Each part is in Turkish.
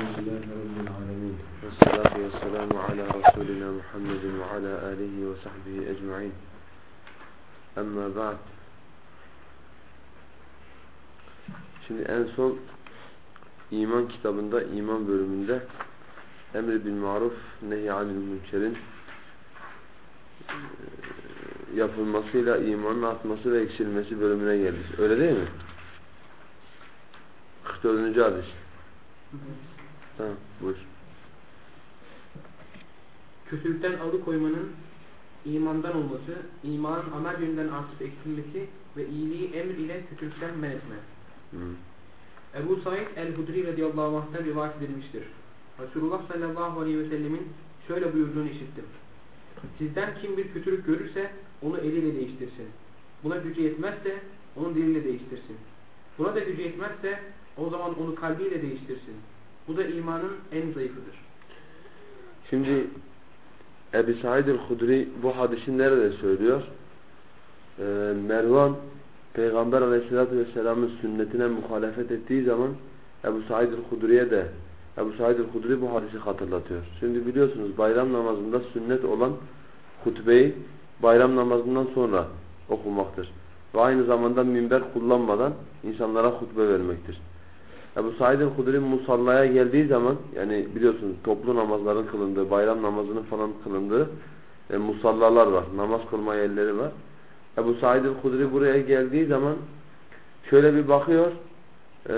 Elhamdülillahi Rabbil Alemin. Vessalatu vesselamu ala Resulina Muhammedin ve ala alihi ve sahbihi ecma'in. Amma ba'd. Şimdi en son iman kitabında, iman bölümünde emri bil maruf, nehy anil münkerin e, yapılmasıyla imanın artması ve eksilmesi bölümüne geldik. Öyle değil mi? 44. hadis. Evet. Tamam, buyur. Kötülükten alıkoymanın imandan olması, imanın amel yönünden artıp eksilmesi ve iyiliği emir ile kötülükten men etme. Hı. Ebu Said el-Hudri radıyallahu anh'tan rivayet edilmiştir. Resulullah sallallahu aleyhi ve sellemin şöyle buyurduğunu işittim. Sizden kim bir kötülük görürse onu eliyle değiştirsin. Buna gücü yetmezse onu diliyle değiştirsin. Buna da gücü yetmezse o zaman onu kalbiyle değiştirsin. Bu da imanın en zayıfıdır. Şimdi Ebu Said el-Hudri bu hadisi nerede söylüyor? Ee, Mervan Peygamber aleyhissalatü vesselamın sünnetine muhalefet ettiği zaman Ebu Said el-Hudri'ye de Ebu Said el-Hudri bu hadisi hatırlatıyor. Şimdi biliyorsunuz bayram namazında sünnet olan hutbeyi bayram namazından sonra okumaktır. Ve aynı zamanda minber kullanmadan insanlara hutbe vermektir. Ebu Said el-Hudri musallaya geldiği zaman yani biliyorsunuz toplu namazların kılındığı, bayram namazının falan kılındığı e, musallalar var. Namaz kılma yerleri var. Ebu Said el-Hudri buraya geldiği zaman şöyle bir bakıyor e,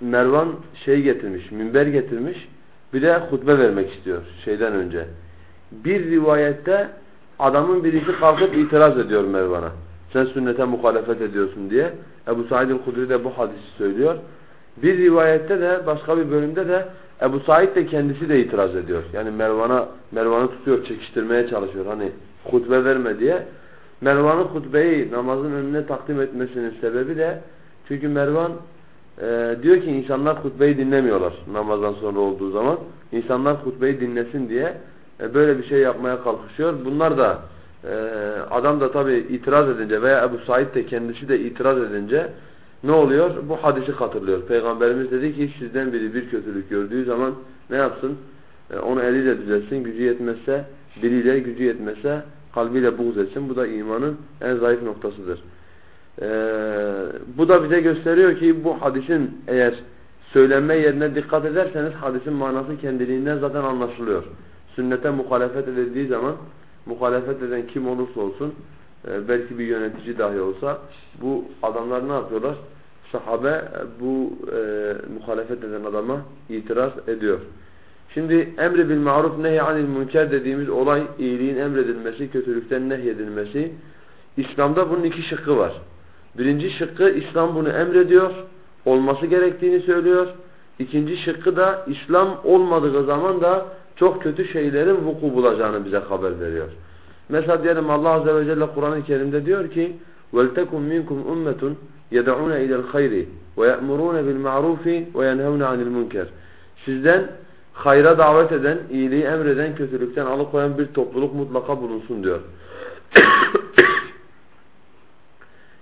Mervan şey getirmiş, minber getirmiş bir de hutbe vermek istiyor şeyden önce. Bir rivayette adamın birisi kalkıp itiraz ediyor Mervan'a. Sen sünnete muhalefet ediyorsun diye. Ebu Said el-Hudri de bu hadisi söylüyor. Bir rivayette de başka bir bölümde de Ebu Said de kendisi de itiraz ediyor. Yani Mervan'a Mervan'ı tutuyor, çekiştirmeye çalışıyor. Hani hutbe verme diye. Mervan'ın hutbeyi namazın önüne takdim etmesinin sebebi de çünkü Mervan e, diyor ki insanlar hutbeyi dinlemiyorlar namazdan sonra olduğu zaman. İnsanlar hutbeyi dinlesin diye e, böyle bir şey yapmaya kalkışıyor. Bunlar da adam da tabi itiraz edince veya Ebu Said de kendisi de itiraz edince ne oluyor? Bu hadisi hatırlıyor. Peygamberimiz dedi ki sizden biri bir kötülük gördüğü zaman ne yapsın? E, onu eliyle düzelsin. Gücü yetmezse diliyle, gücü yetmezse kalbiyle buğz etsin. Bu da imanın en zayıf noktasıdır. Ee, bu da bize gösteriyor ki bu hadisin eğer söylenme yerine dikkat ederseniz hadisin manası kendiliğinden zaten anlaşılıyor. Sünnete muhalefet edildiği zaman muhalefet eden kim olursa olsun e, belki bir yönetici dahi olsa bu adamlar ne yapıyorlar? Sahabe bu e, muhalefet eden adama itiraz ediyor. Şimdi emri bil maruf nehy anil münker dediğimiz olay iyiliğin emredilmesi, kötülükten nehyedilmesi. İslam'da bunun iki şıkkı var. Birinci şıkkı İslam bunu emrediyor, olması gerektiğini söylüyor. İkinci şıkkı da İslam olmadığı zaman da çok kötü şeylerin vuku bulacağını bize haber veriyor. Mesela diyelim Allah Azze ve Celle Kur'an-ı Kerim'de diyor ki وَلْتَكُمْ مِنْكُمْ اُمَّةٌ يَدَعُونَ اِلَى الْخَيْرِ وَيَأْمُرُونَ بِالْمَعْرُوفِ وَيَنْهَوْنَ عَنِ الْمُنْكَرِ Sizden hayra davet eden, iyiliği emreden, kötülükten alıkoyan bir topluluk mutlaka bulunsun diyor.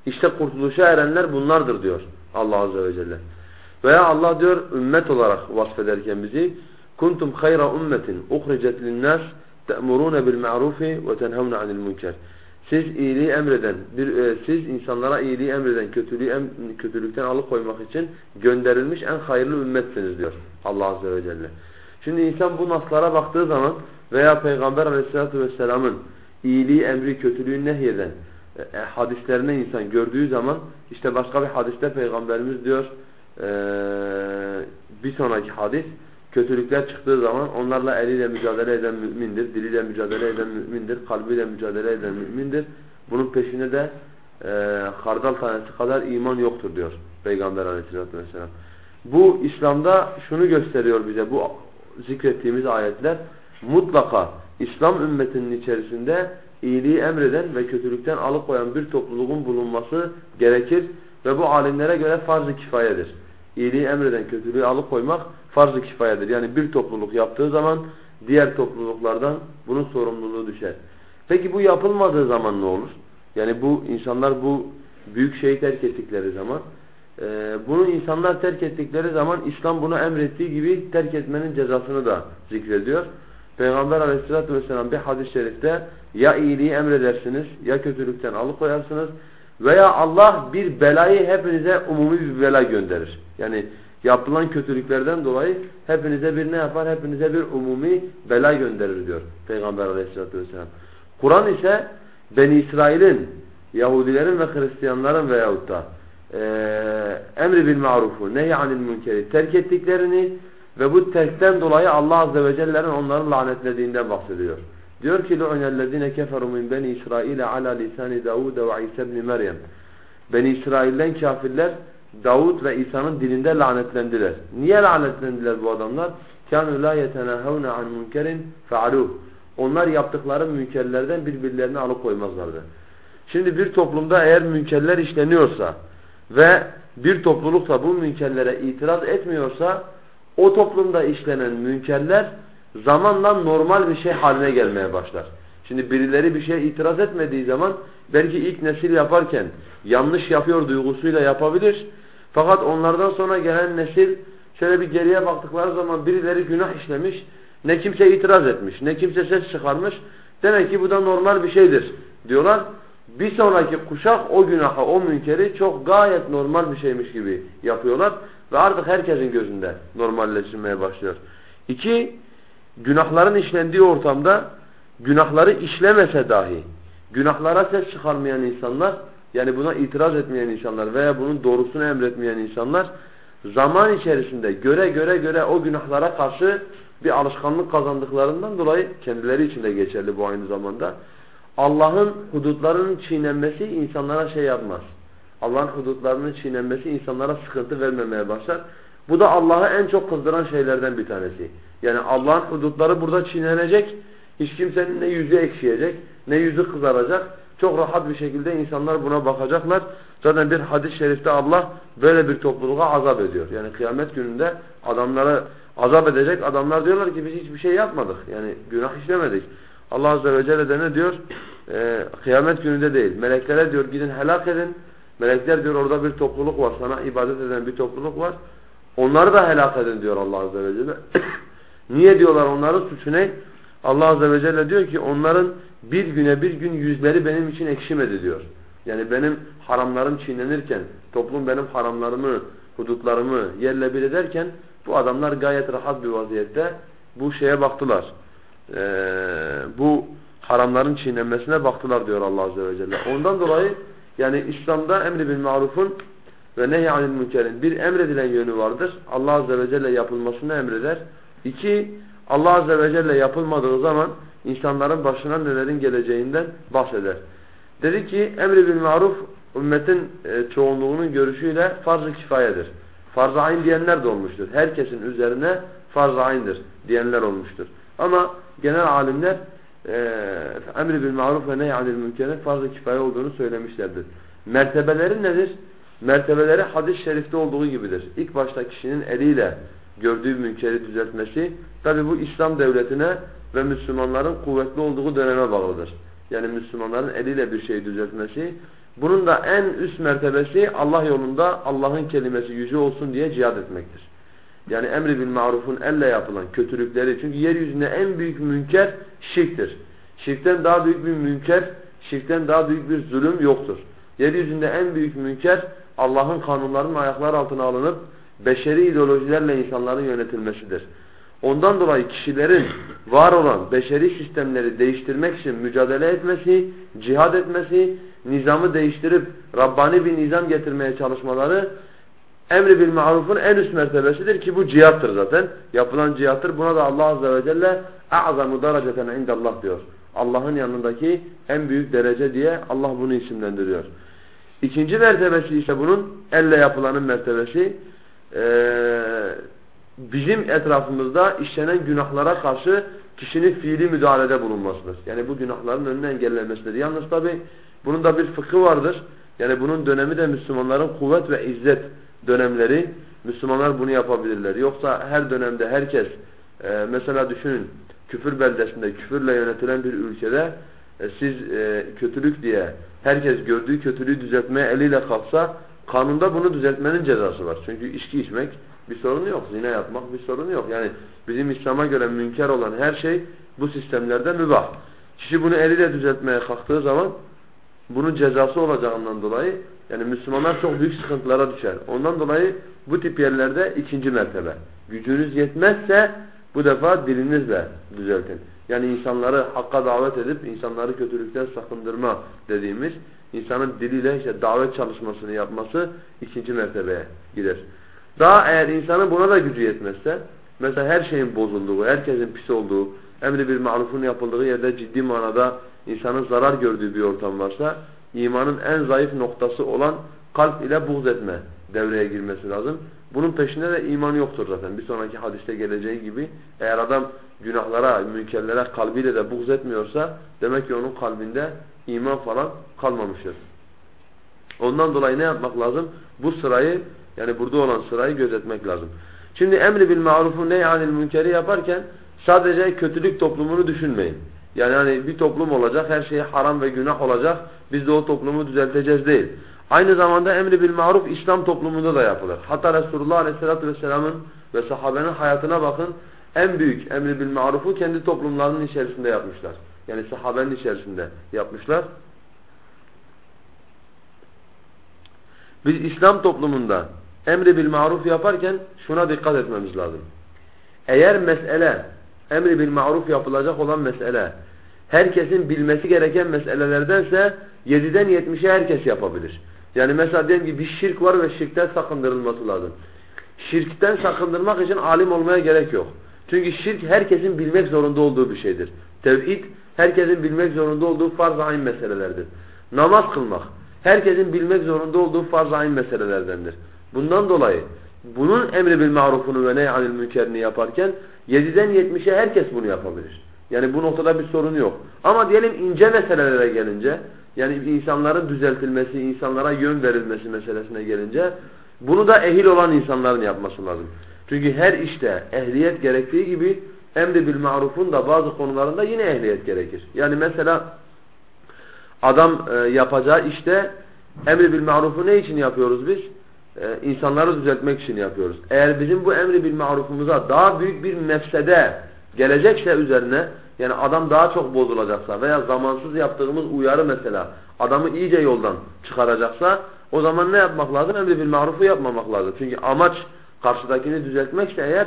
İşte kurtuluşa erenler bunlardır diyor Allah Azze ve Celle. Veya Allah diyor ümmet olarak vasfederken bizi kuntum hayra ummetin uhricet linnas te'murun bil ma'rufi ve tenhavun anil münker. Siz iyiliği emreden, bir, e, siz insanlara iyiliği emreden, kötülüğü em, kötülükten alıkoymak için gönderilmiş en hayırlı ümmetsiniz diyor Allah Azze ve Celle. Şimdi insan bu naslara baktığı zaman veya Peygamber Aleyhisselatü vesselamın iyiliği emri, kötülüğü nehyeden e, hadislerine insan gördüğü zaman işte başka bir hadiste Peygamberimiz diyor e, bir sonraki hadis kötülükler çıktığı zaman onlarla eliyle mücadele eden mümindir, diliyle mücadele eden mümindir, kalbiyle mücadele eden mümindir. Bunun peşinde de e, hardal tanesi kadar iman yoktur diyor Peygamber aleyhissalatü vesselam. Bu İslam'da şunu gösteriyor bize bu zikrettiğimiz ayetler mutlaka İslam ümmetinin içerisinde iyiliği emreden ve kötülükten alıkoyan bir topluluğun bulunması gerekir ve bu alimlere göre farz-ı kifayedir. İyiliği emreden kötülüğü alıkoymak farz-ı kifayedir. Yani bir topluluk yaptığı zaman diğer topluluklardan bunun sorumluluğu düşer. Peki bu yapılmadığı zaman ne olur? Yani bu insanlar bu büyük şeyi terk ettikleri zaman Ee, bunu insanlar terk ettikleri zaman İslam bunu emrettiği gibi terk etmenin cezasını da zikrediyor. Peygamber aleyhissalatü vesselam bir hadis-i şerifte ya iyiliği emredersiniz ya kötülükten alıkoyarsınız veya Allah bir belayı hepinize umumi bir bela gönderir. Yani yapılan kötülüklerden dolayı hepinize bir ne yapar? Hepinize bir umumi bela gönderir diyor Peygamber aleyhissalatü vesselam. Kur'an ise Beni İsrail'in, Yahudilerin ve Hristiyanların veyahut da e, emri bil marufu, nehy anil münkeri terk ettiklerini ve bu terkten dolayı Allah Azze ve Celle'nin onların lanetlediğinden bahsediyor. Diyor ki لُعْنَ الَّذ۪ينَ كَفَرُوا مِنْ بَنِي İsrail عَلَى لِسَانِ دَاوُدَ وَعِيسَ بْنِ Meryem Beni İsrail'den kafirler Davud ve İsa'nın dilinde lanetlendiler. Niye lanetlendiler bu adamlar? كَانُوا لَا يَتَنَاهَوْنَ عَنْ مُنْكَرٍ فَعَلُوهُ Onlar yaptıkları münkerlerden birbirlerini alıkoymazlardı. Şimdi bir toplumda eğer münkerler işleniyorsa ve bir topluluk da bu münkerlere itiraz etmiyorsa o toplumda işlenen münkerler zamanla normal bir şey haline gelmeye başlar. Şimdi birileri bir şeye itiraz etmediği zaman belki ilk nesil yaparken yanlış yapıyor duygusuyla yapabilir. fakat onlardan sonra gelen nesil şöyle bir geriye baktıkları zaman birileri günah işlemiş. Ne kimse itiraz etmiş, ne kimse ses çıkarmış. Demek ki bu da normal bir şeydir diyorlar. Bir sonraki kuşak o günaha, o münkeri çok gayet normal bir şeymiş gibi yapıyorlar. Ve artık herkesin gözünde normalleşmeye başlıyor. İki, günahların işlendiği ortamda günahları işlemese dahi günahlara ses çıkarmayan insanlar yani buna itiraz etmeyen insanlar veya bunun doğrusunu emretmeyen insanlar zaman içerisinde göre göre göre o günahlara karşı bir alışkanlık kazandıklarından dolayı kendileri için de geçerli bu aynı zamanda. Allah'ın hudutlarının çiğnenmesi insanlara şey yapmaz. Allah'ın hudutlarının çiğnenmesi insanlara sıkıntı vermemeye başlar. Bu da Allah'ı en çok kızdıran şeylerden bir tanesi. Yani Allah'ın hudutları burada çiğnenecek. Hiç kimsenin ne yüzü ekşiyecek, ne yüzü kızaracak. Çok rahat bir şekilde insanlar buna bakacaklar. Zaten bir hadis-i şerifte Allah böyle bir topluluğa azap ediyor. Yani kıyamet gününde adamları azap edecek. Adamlar diyorlar ki biz hiçbir şey yapmadık. Yani günah işlemedik. Allah Azze ve Celle de ne diyor? Ee, kıyamet gününde değil. Meleklere diyor gidin helak edin. Melekler diyor orada bir topluluk var. Sana ibadet eden bir topluluk var. Onları da helak edin diyor Allah Azze ve Celle. Niye diyorlar onların suçu ne? Allah Azze ve Celle diyor ki onların bir güne bir gün yüzleri benim için ekşimedi diyor. Yani benim haramlarım çiğnenirken, toplum benim haramlarımı, hudutlarımı yerle bir ederken bu adamlar gayet rahat bir vaziyette bu şeye baktılar. Ee, bu haramların çiğnenmesine baktılar diyor Allah Azze ve Celle. Ondan dolayı yani İslam'da emri bil marufun ve nehy anil münkerin bir emredilen yönü vardır. Allah Azze ve Celle yapılmasını emreder. İki, Allah Azze ve Celle yapılmadığı zaman insanların başına nelerin geleceğinden bahseder. Dedi ki emri bil maruf ümmetin e, çoğunluğunun görüşüyle farz-ı kifayedir. Farz-ı ayn diyenler de olmuştur. Herkesin üzerine farz-ı ayn'dir diyenler olmuştur. Ama genel alimler e, emri bil maruf ve nehy anil münkerin farz-ı kifaye olduğunu söylemişlerdir. Mertebeleri nedir? Mertebeleri hadis-i şerifte olduğu gibidir. İlk başta kişinin eliyle gördüğü münkeri düzeltmesi tabi bu İslam devletine ve Müslümanların kuvvetli olduğu döneme bağlıdır. Yani Müslümanların eliyle bir şeyi düzeltmesi. Bunun da en üst mertebesi Allah yolunda Allah'ın kelimesi yüce olsun diye cihad etmektir. Yani emri bil marufun elle yapılan kötülükleri. Çünkü yeryüzünde en büyük münker şirktir. Şirkten daha büyük bir münker, şirkten daha büyük bir zulüm yoktur. Yeryüzünde en büyük münker Allah'ın kanunlarının ayaklar altına alınıp beşeri ideolojilerle insanların yönetilmesidir. Ondan dolayı kişilerin var olan beşeri sistemleri değiştirmek için mücadele etmesi, cihad etmesi, nizamı değiştirip Rabbani bir nizam getirmeye çalışmaları emri bil marufun en üst mertebesidir ki bu cihattır zaten. Yapılan cihattır. Buna da Allah Azze ve Celle اَعْظَمُ dereceten indallah diyor. Allah'ın yanındaki en büyük derece diye Allah bunu isimlendiriyor. İkinci mertebesi ise bunun elle yapılanın mertebesi. Ee, bizim etrafımızda işlenen günahlara karşı kişinin fiili müdahalede bulunmasıdır. Yani bu günahların önüne engellenmesidir. Yalnız tabi bunun da bir fıkhı vardır. Yani bunun dönemi de Müslümanların kuvvet ve izzet dönemleri. Müslümanlar bunu yapabilirler. Yoksa her dönemde herkes e, mesela düşünün küfür beldesinde küfürle yönetilen bir ülkede e, siz e, kötülük diye herkes gördüğü kötülüğü düzeltmeye eliyle kalksa Kanunda bunu düzeltmenin cezası var. Çünkü içki içmek bir sorunu yok. Zina yapmak bir sorunu yok. Yani bizim İslam'a göre münker olan her şey bu sistemlerde mübah. Kişi bunu eliyle düzeltmeye kalktığı zaman bunun cezası olacağından dolayı yani Müslümanlar çok büyük sıkıntılara düşer. Ondan dolayı bu tip yerlerde ikinci mertebe. Gücünüz yetmezse bu defa dilinizle düzeltin. Yani insanları hakka davet edip insanları kötülükten sakındırma dediğimiz insanın diliyle işte davet çalışmasını yapması ikinci mertebeye gider. Daha eğer insanın buna da gücü yetmezse mesela her şeyin bozulduğu, herkesin pis olduğu, emri bir marufun yapıldığı yerde ciddi manada insanın zarar gördüğü bir ortam varsa imanın en zayıf noktası olan kalp ile buğz etme devreye girmesi lazım. Bunun peşinde de iman yoktur zaten. Bir sonraki hadiste geleceği gibi eğer adam günahlara, münkerlere kalbiyle de buğz etmiyorsa demek ki onun kalbinde iman falan kalmamıştır. Ondan dolayı ne yapmak lazım? Bu sırayı yani burada olan sırayı gözetmek lazım. Şimdi emri bil marufu neyhanil münkeri yaparken sadece kötülük toplumunu düşünmeyin. Yani hani bir toplum olacak, her şey haram ve günah olacak. Biz de o toplumu düzelteceğiz değil. Aynı zamanda emri bil maruf İslam toplumunda da yapılır. Hatta Resulullah Aleyhisselatü Vesselam'ın ve sahabenin hayatına bakın. En büyük emri bil marufu kendi toplumlarının içerisinde yapmışlar. Yani sahabenin içerisinde yapmışlar. Biz İslam toplumunda emri bil maruf yaparken şuna dikkat etmemiz lazım. Eğer mesele emri bil maruf yapılacak olan mesele herkesin bilmesi gereken meselelerdense 7'den 70'e herkes yapabilir. Yani mesela diyelim ki bir şirk var ve şirkten sakındırılması lazım. Şirkten sakındırmak için alim olmaya gerek yok. Çünkü şirk herkesin bilmek zorunda olduğu bir şeydir. Tevhid herkesin bilmek zorunda olduğu farz-ı ayn meselelerdir. Namaz kılmak herkesin bilmek zorunda olduğu farz-ı ayn meselelerdendir. Bundan dolayı bunun emri bil marufunu ve neyhanil münkerini yaparken 7'den 70'e herkes bunu yapabilir. Yani bu noktada bir sorun yok. Ama diyelim ince meselelere gelince yani insanların düzeltilmesi, insanlara yön verilmesi meselesine gelince bunu da ehil olan insanların yapması lazım. Çünkü her işte ehliyet gerektiği gibi emri bil marufun da bazı konularında yine ehliyet gerekir. Yani mesela adam e, yapacağı işte emri bil marufu ne için yapıyoruz biz? E, insanları düzeltmek için yapıyoruz. Eğer bizim bu emri bil marufumuza daha büyük bir mefsede gelecekse üzerine yani adam daha çok bozulacaksa veya zamansız yaptığımız uyarı mesela adamı iyice yoldan çıkaracaksa o zaman ne yapmak lazım? Emri bil marufu yapmamak lazım. Çünkü amaç karşıdakini düzeltmekse eğer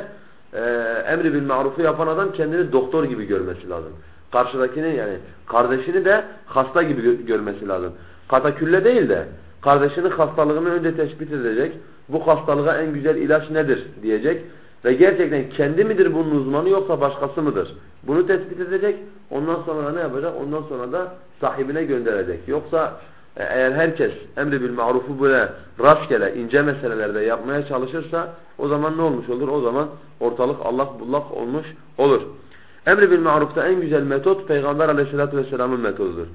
e, emri bil marufu yapan adam kendini doktor gibi görmesi lazım. Karşıdakini yani kardeşini de hasta gibi görmesi lazım. Katakülle değil de kardeşinin hastalığını önce tespit edecek. Bu hastalığa en güzel ilaç nedir diyecek. Ve gerçekten kendi midir bunun uzmanı yoksa başkası mıdır? Bunu tespit edecek. Ondan sonra ne yapacak? Ondan sonra da sahibine gönderecek. Yoksa e, eğer herkes emri bil marufu böyle rastgele ince meselelerde yapmaya çalışırsa o zaman ne olmuş olur? O zaman ortalık allak bullak olmuş olur. Emri bil marufta en güzel metot Peygamber aleyhissalatü vesselamın metodudur.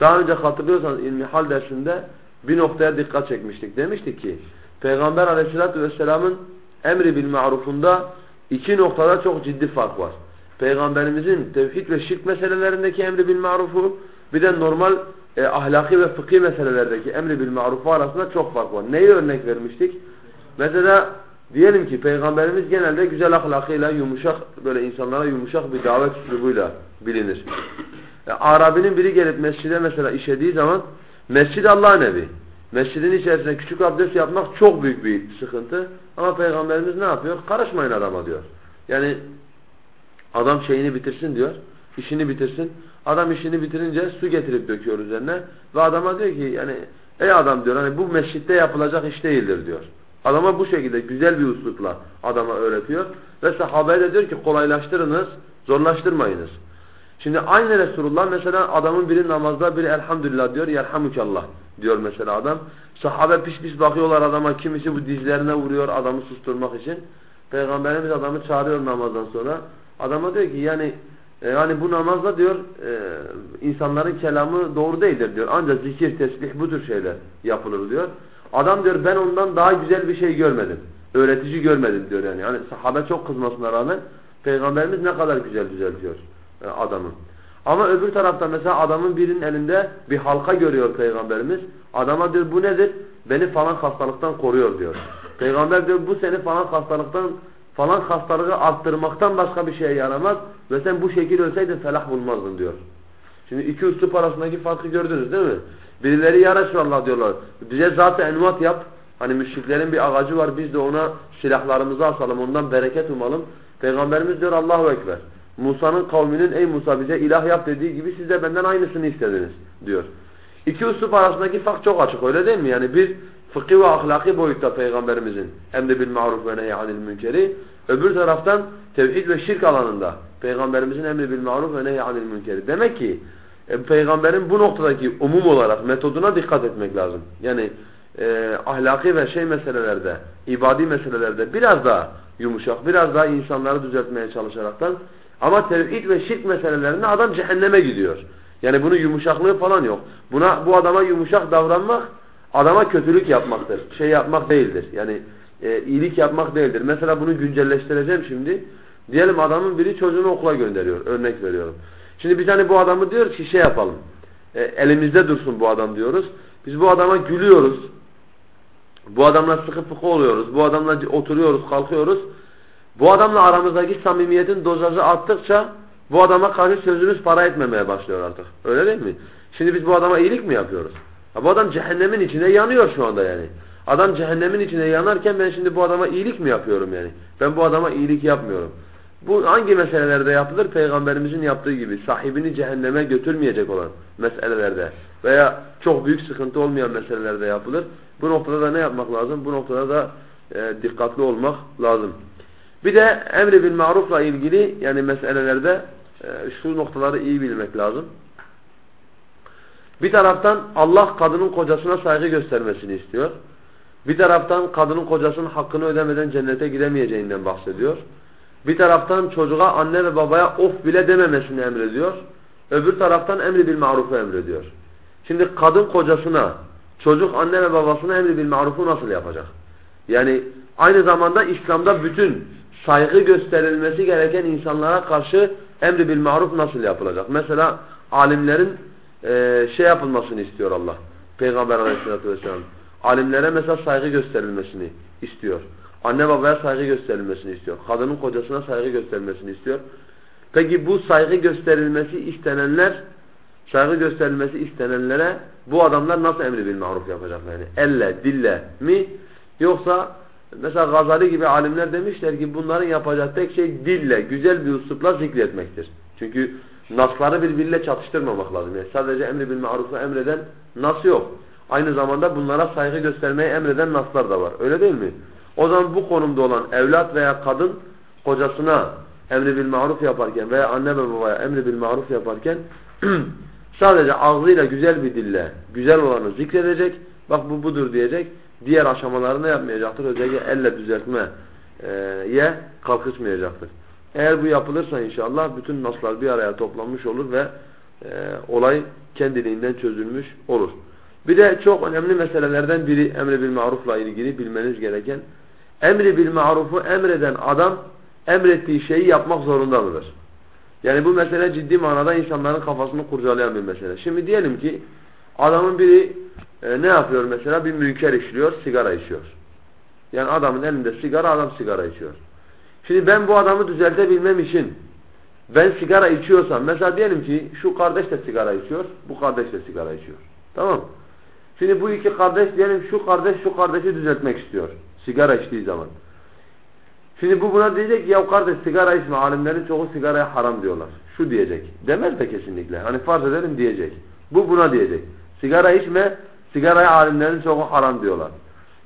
Daha önce hatırlıyorsanız ilmi hal dersinde bir noktaya dikkat çekmiştik. Demiştik ki Peygamber aleyhissalatü vesselamın emri bil marufunda iki noktada çok ciddi fark var. Peygamberimizin tevhid ve şirk meselelerindeki emri bil marufu bir de normal e, ahlaki ve fıkhi meselelerdeki emri bil marufu arasında çok fark var. Neyi örnek vermiştik? Mesela diyelim ki Peygamberimiz genelde güzel ahlakıyla yumuşak böyle insanlara yumuşak bir davet üslubuyla bilinir. E, Arabinin biri gelip mescide mesela işediği zaman mescid Allah'ın evi. Mescidin içerisinde küçük abdest yapmak çok büyük bir sıkıntı. Ama Peygamberimiz ne yapıyor? Karışmayın adama diyor. Yani adam şeyini bitirsin diyor. işini bitirsin. Adam işini bitirince su getirip döküyor üzerine. Ve adama diyor ki yani ey adam diyor hani bu mescitte yapılacak iş değildir diyor. Adama bu şekilde güzel bir uslupla adama öğretiyor. Ve sahabeye de diyor ki kolaylaştırınız, zorlaştırmayınız. Şimdi aynı Resulullah mesela adamın biri namazda biri elhamdülillah diyor, yerhamukallah diyor mesela adam. Sahabe pis pis bakıyorlar adama, kimisi bu dizlerine vuruyor adamı susturmak için. Peygamberimiz adamı çağırıyor namazdan sonra. Adama diyor ki yani e, yani bu namazda diyor e, insanların kelamı doğru değildir diyor. Ancak zikir, tesbih bu tür şeyler yapılır diyor. Adam diyor ben ondan daha güzel bir şey görmedim. Öğretici görmedim diyor yani. Yani sahabe çok kızmasına rağmen Peygamberimiz ne kadar güzel düzeltiyor e, adamı. Ama öbür tarafta mesela adamın birinin elinde bir halka görüyor Peygamberimiz. Adama diyor bu nedir? beni falan hastalıktan koruyor diyor. Peygamber diyor bu seni falan hastalıktan falan hastalığı arttırmaktan başka bir şeye yaramaz ve sen bu şekilde ölseydin felah bulmazdın diyor. Şimdi iki üslup arasındaki farkı gördünüz değil mi? Birileri ya Resulallah diyorlar. Bize zaten envat yap. Hani müşriklerin bir ağacı var biz de ona silahlarımızı asalım ondan bereket umalım. Peygamberimiz diyor Allahu Ekber. Musa'nın kavminin ey Musa bize ilah yap dediği gibi siz de benden aynısını istediniz diyor. İki üslup arasındaki fark çok açık öyle değil mi? Yani bir fıkhi ve ahlaki boyutta peygamberimizin emri bil maruf ve nehy anil münkeri. Öbür taraftan tevhid ve şirk alanında peygamberimizin emri bil maruf ve nehy anil münkeri. Demek ki e, peygamberin bu noktadaki umum olarak metoduna dikkat etmek lazım. Yani e, ahlaki ve şey meselelerde, ibadi meselelerde biraz daha yumuşak, biraz daha insanları düzeltmeye çalışaraktan ama tevhid ve şirk meselelerinde adam cehenneme gidiyor. Yani bunun yumuşaklığı falan yok. Buna bu adama yumuşak davranmak adama kötülük yapmaktır. Şey yapmak değildir. Yani e, iyilik yapmak değildir. Mesela bunu güncelleştireceğim şimdi. Diyelim adamın biri çocuğunu okula gönderiyor. Örnek veriyorum. Şimdi biz hani bu adamı diyor ki şey yapalım. E, elimizde dursun bu adam diyoruz. Biz bu adama gülüyoruz. Bu adamla sıkı fıkı oluyoruz. Bu adamla oturuyoruz, kalkıyoruz. Bu adamla aramızdaki samimiyetin dozajı arttıkça bu adama karşı sözümüz para etmemeye başlıyor artık. Öyle değil mi? Şimdi biz bu adama iyilik mi yapıyoruz? Ha, bu adam cehennemin içinde yanıyor şu anda yani. Adam cehennemin içinde yanarken ben şimdi bu adama iyilik mi yapıyorum yani? Ben bu adama iyilik yapmıyorum. Bu hangi meselelerde yapılır? Peygamberimizin yaptığı gibi sahibini cehenneme götürmeyecek olan meselelerde veya çok büyük sıkıntı olmayan meselelerde yapılır. Bu noktada da ne yapmak lazım? Bu noktada da e, dikkatli olmak lazım. Bir de emri bil marufla ilgili yani meselelerde e, şu noktaları iyi bilmek lazım. Bir taraftan Allah kadının kocasına saygı göstermesini istiyor. Bir taraftan kadının kocasının hakkını ödemeden cennete gidemeyeceğinden bahsediyor. Bir taraftan çocuğa anne ve babaya of bile dememesini emrediyor. Öbür taraftan emri bil marufu emrediyor. Şimdi kadın kocasına, çocuk anne ve babasına emri bil marufu nasıl yapacak? Yani aynı zamanda İslam'da bütün saygı gösterilmesi gereken insanlara karşı emri bil maruf nasıl yapılacak? Mesela alimlerin e, şey yapılmasını istiyor Allah. Peygamber aleyhissalatü vesselam. Alimlere mesela saygı gösterilmesini istiyor. Anne babaya saygı gösterilmesini istiyor. Kadının kocasına saygı gösterilmesini istiyor. Peki bu saygı gösterilmesi istenenler, saygı gösterilmesi istenenlere bu adamlar nasıl emri bil maruf yapacaklar? Yani elle, dille mi? Yoksa mesela Gazali gibi alimler demişler ki bunların yapacağı tek şey dille, güzel bir üslupla zikretmektir. Çünkü nasları birbiriyle çatıştırmamak lazım. Yani sadece emri bil marufu emreden nas yok. Aynı zamanda bunlara saygı göstermeyi emreden naslar da var. Öyle değil mi? O zaman bu konumda olan evlat veya kadın kocasına emri bil maruf yaparken veya anne ve babaya emri bil maruf yaparken sadece ağzıyla güzel bir dille güzel olanı zikredecek. Bak bu budur diyecek. Diğer aşamalarını yapmayacaktır. Özellikle elle düzeltmeye kalkışmayacaktır. Eğer bu yapılırsa inşallah bütün naslar bir araya toplanmış olur ve e, olay kendiliğinden çözülmüş olur. Bir de çok önemli meselelerden biri emri bil marufla ilgili bilmeniz gereken emri bil marufu emreden adam emrettiği şeyi yapmak zorunda mıdır? Yani bu mesele ciddi manada insanların kafasını kurcalayan bir mesele. Şimdi diyelim ki adamın biri e, ne yapıyor mesela? Bir münker işliyor, sigara içiyor. Yani adamın elinde sigara, adam sigara içiyor. Şimdi ben bu adamı düzeltebilmem için ben sigara içiyorsam mesela diyelim ki şu kardeş de sigara içiyor, bu kardeş de sigara içiyor. Tamam Şimdi bu iki kardeş diyelim şu kardeş şu kardeşi düzeltmek istiyor. Sigara içtiği zaman. Şimdi bu buna diyecek ya kardeş sigara içme. Alimlerin çoğu sigaraya haram diyorlar. Şu diyecek. Demez de kesinlikle. Hani farz edelim diyecek. Bu buna diyecek. Sigara içme. Sigaraya alimlerin çoğu haram diyorlar.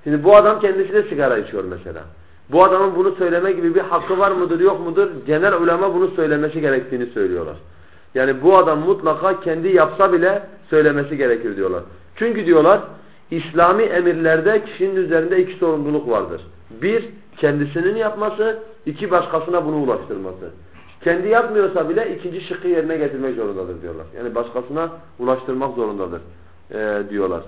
Şimdi bu adam kendisi de sigara içiyor mesela. Bu adamın bunu söyleme gibi bir hakkı var mıdır yok mudur? Genel ulema bunu söylemesi gerektiğini söylüyorlar. Yani bu adam mutlaka kendi yapsa bile söylemesi gerekir diyorlar. Çünkü diyorlar İslami emirlerde kişinin üzerinde iki sorumluluk vardır. Bir, kendisinin yapması, iki başkasına bunu ulaştırması. Kendi yapmıyorsa bile ikinci şıkkı yerine getirmek zorundadır diyorlar. Yani başkasına ulaştırmak zorundadır e, diyorlar.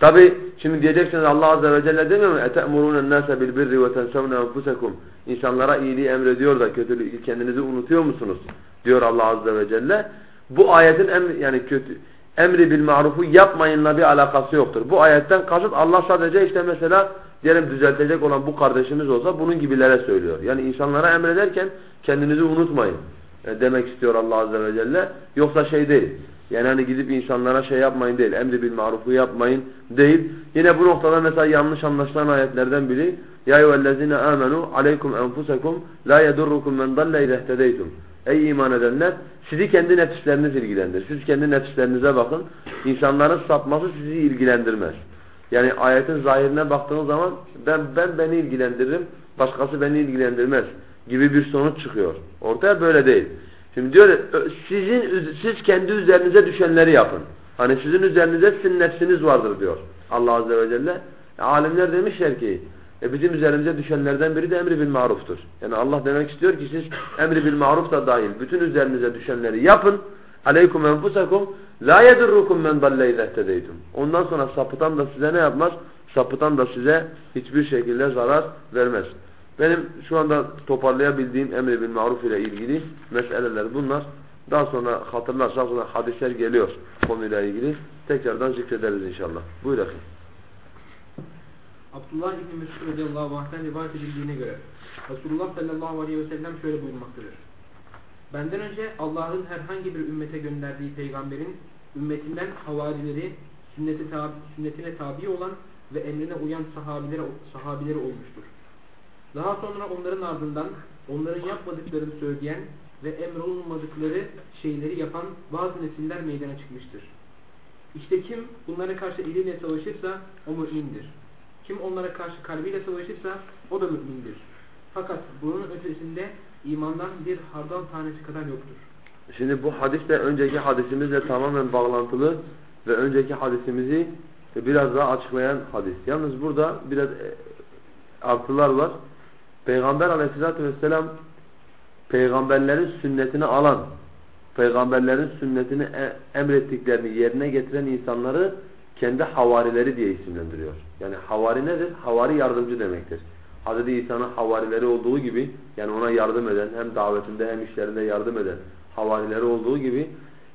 Tabi şimdi diyeceksiniz Allah Azze ve Celle demiyor mu? اَتَأْمُرُونَ النَّاسَ بِالْبِرِّ وَتَنْسَوْنَ أَنْفُسَكُمْ İnsanlara iyiliği emrediyor da kötülüğü kendinizi unutuyor musunuz? Diyor Allah Azze ve Celle. Bu ayetin em yani kötü emri bil marufu yapmayınla bir alakası yoktur. Bu ayetten kasıt Allah sadece işte mesela diyelim düzeltecek olan bu kardeşimiz olsa bunun gibilere söylüyor. Yani insanlara emrederken kendinizi unutmayın e, demek istiyor Allah Azze ve Celle. Yoksa şey değil. Yani hani gidip insanlara şey yapmayın değil. Emri bil marufu yapmayın değil. Yine bu noktada mesela yanlış anlaşılan ayetlerden biri Ya eyyühellezine amenu aleykum enfusekum la yedurrukum men dalle ilehtedeytum. Ey iman edenler sizi kendi nefisleriniz ilgilendir. Siz kendi nefislerinize bakın. İnsanların sapması sizi ilgilendirmez. Yani ayetin zahirine baktığınız zaman ben ben beni ilgilendiririm, başkası beni ilgilendirmez gibi bir sonuç çıkıyor. Ortaya böyle değil. Şimdi diyor sizin siz kendi üzerinize düşenleri yapın. Hani sizin üzerinize sizin nefsiniz vardır diyor Allah azze ve celle. E, alimler demişler ki e bizim üzerimize düşenlerden biri de emri bil maruftur. Yani Allah demek istiyor ki siz emri bil maruf da dahil bütün üzerinize düşenleri yapın. Aleykum enfusakum la yedurrukum men dalle izehtedeytum. Ondan sonra sapıtan da size ne yapmaz? Sapıtan da size hiçbir şekilde zarar vermez. Benim şu anda toparlayabildiğim emri bil maruf ile ilgili meseleler bunlar. Daha sonra hatırlarsak sonra hadisler geliyor konuyla ilgili. Tekrardan zikrederiz inşallah. Buyur efendim. Abdullah İbni Mesud radıyallahu anh'ten rivayet edildiğine göre Resulullah sallallahu aleyhi ve sellem şöyle buyurmaktadır. Benden önce Allah'ın herhangi bir ümmete gönderdiği peygamberin ümmetinden havarileri, sünneti tabi, sünnetine tabi olan ve emrine uyan sahabileri, sahabileri olmuştur. Daha sonra onların ardından onların yapmadıklarını söyleyen ve emrolunmadıkları şeyleri yapan bazı nesiller meydana çıkmıştır. İşte kim bunlara karşı eliyle savaşırsa o mümindir. Kim onlara karşı kalbiyle savaşırsa o da mümindir. Fakat bunun ötesinde imandan bir hardal tanesi kadar yoktur. Şimdi bu hadis de önceki hadisimizle tamamen bağlantılı ve önceki hadisimizi biraz daha açıklayan hadis. Yalnız burada biraz e, artılar var. Peygamber aleyhissalatü vesselam peygamberlerin sünnetini alan, peygamberlerin sünnetini e, emrettiklerini yerine getiren insanları kendi havarileri diye isimlendiriyor. Yani havari nedir? Havari yardımcı demektir. Hz. İsa'nın havarileri olduğu gibi yani ona yardım eden hem davetinde hem işlerinde yardım eden havarileri olduğu gibi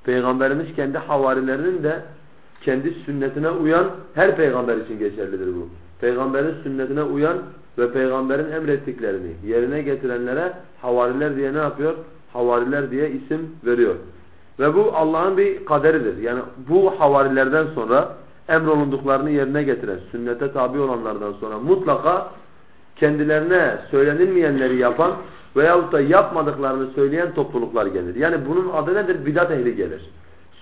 Peygamberimiz kendi havarilerinin de kendi sünnetine uyan her peygamber için geçerlidir bu. Peygamberin sünnetine uyan ve peygamberin emrettiklerini yerine getirenlere havariler diye ne yapıyor? Havariler diye isim veriyor. Ve bu Allah'ın bir kaderidir. Yani bu havarilerden sonra emrolunduklarını yerine getiren, sünnete tabi olanlardan sonra mutlaka kendilerine söylenilmeyenleri yapan veyahut da yapmadıklarını söyleyen topluluklar gelir. Yani bunun adı nedir? Bidat ehli gelir.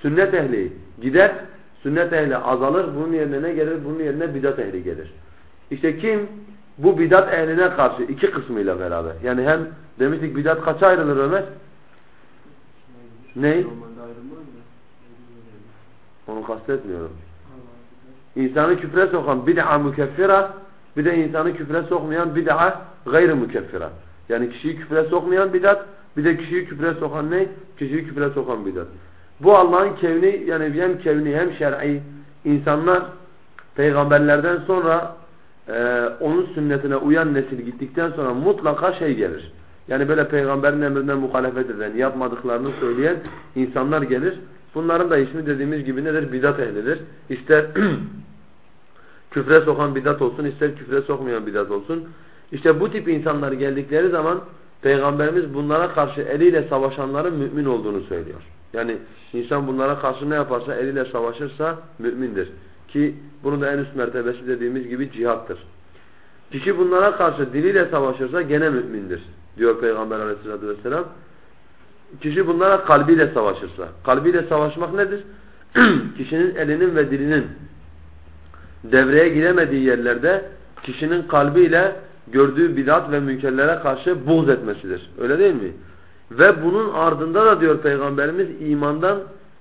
Sünnet ehli gider, sünnet ehli azalır, bunun yerine ne gelir? Bunun yerine bidat ehli gelir. İşte kim bu bidat ehline karşı iki kısmıyla beraber. Yani hem demiştik bidat kaça ayrılır Ömer? Ney? Onu kastetmiyorum. İnsanı küfre sokan bid'a mükeffira bir de insanı küfre sokmayan bid'a gayrı mükeffira. Yani kişiyi küfre sokmayan bidat bir de kişiyi küfre sokan ne? Kişiyi küfre sokan bidat. Bu Allah'ın kevni yani hem kevni hem şer'i insanlar peygamberlerden sonra e, onun sünnetine uyan nesil gittikten sonra mutlaka şey gelir. Yani böyle peygamberin emrinden muhalefet eden, yapmadıklarını söyleyen insanlar gelir. Bunların da ismi dediğimiz gibi nedir? Bidat ehlidir. İster küfre sokan bidat olsun, ister küfre sokmayan bidat olsun. İşte bu tip insanlar geldikleri zaman Peygamberimiz bunlara karşı eliyle savaşanların mümin olduğunu söylüyor. Yani insan bunlara karşı ne yaparsa eliyle savaşırsa mümindir. Ki bunun da en üst mertebesi dediğimiz gibi cihattır. Kişi bunlara karşı diliyle savaşırsa gene mümindir diyor Peygamber aleyhissalatü vesselam. Kişi bunlara kalbiyle savaşırsa. Kalbiyle savaşmak nedir? Kişinin elinin ve dilinin devreye giremediği yerlerde kişinin kalbiyle gördüğü bidat ve münkerlere karşı buğz etmesidir. Öyle değil mi? Ve bunun ardında da diyor Peygamberimiz imandan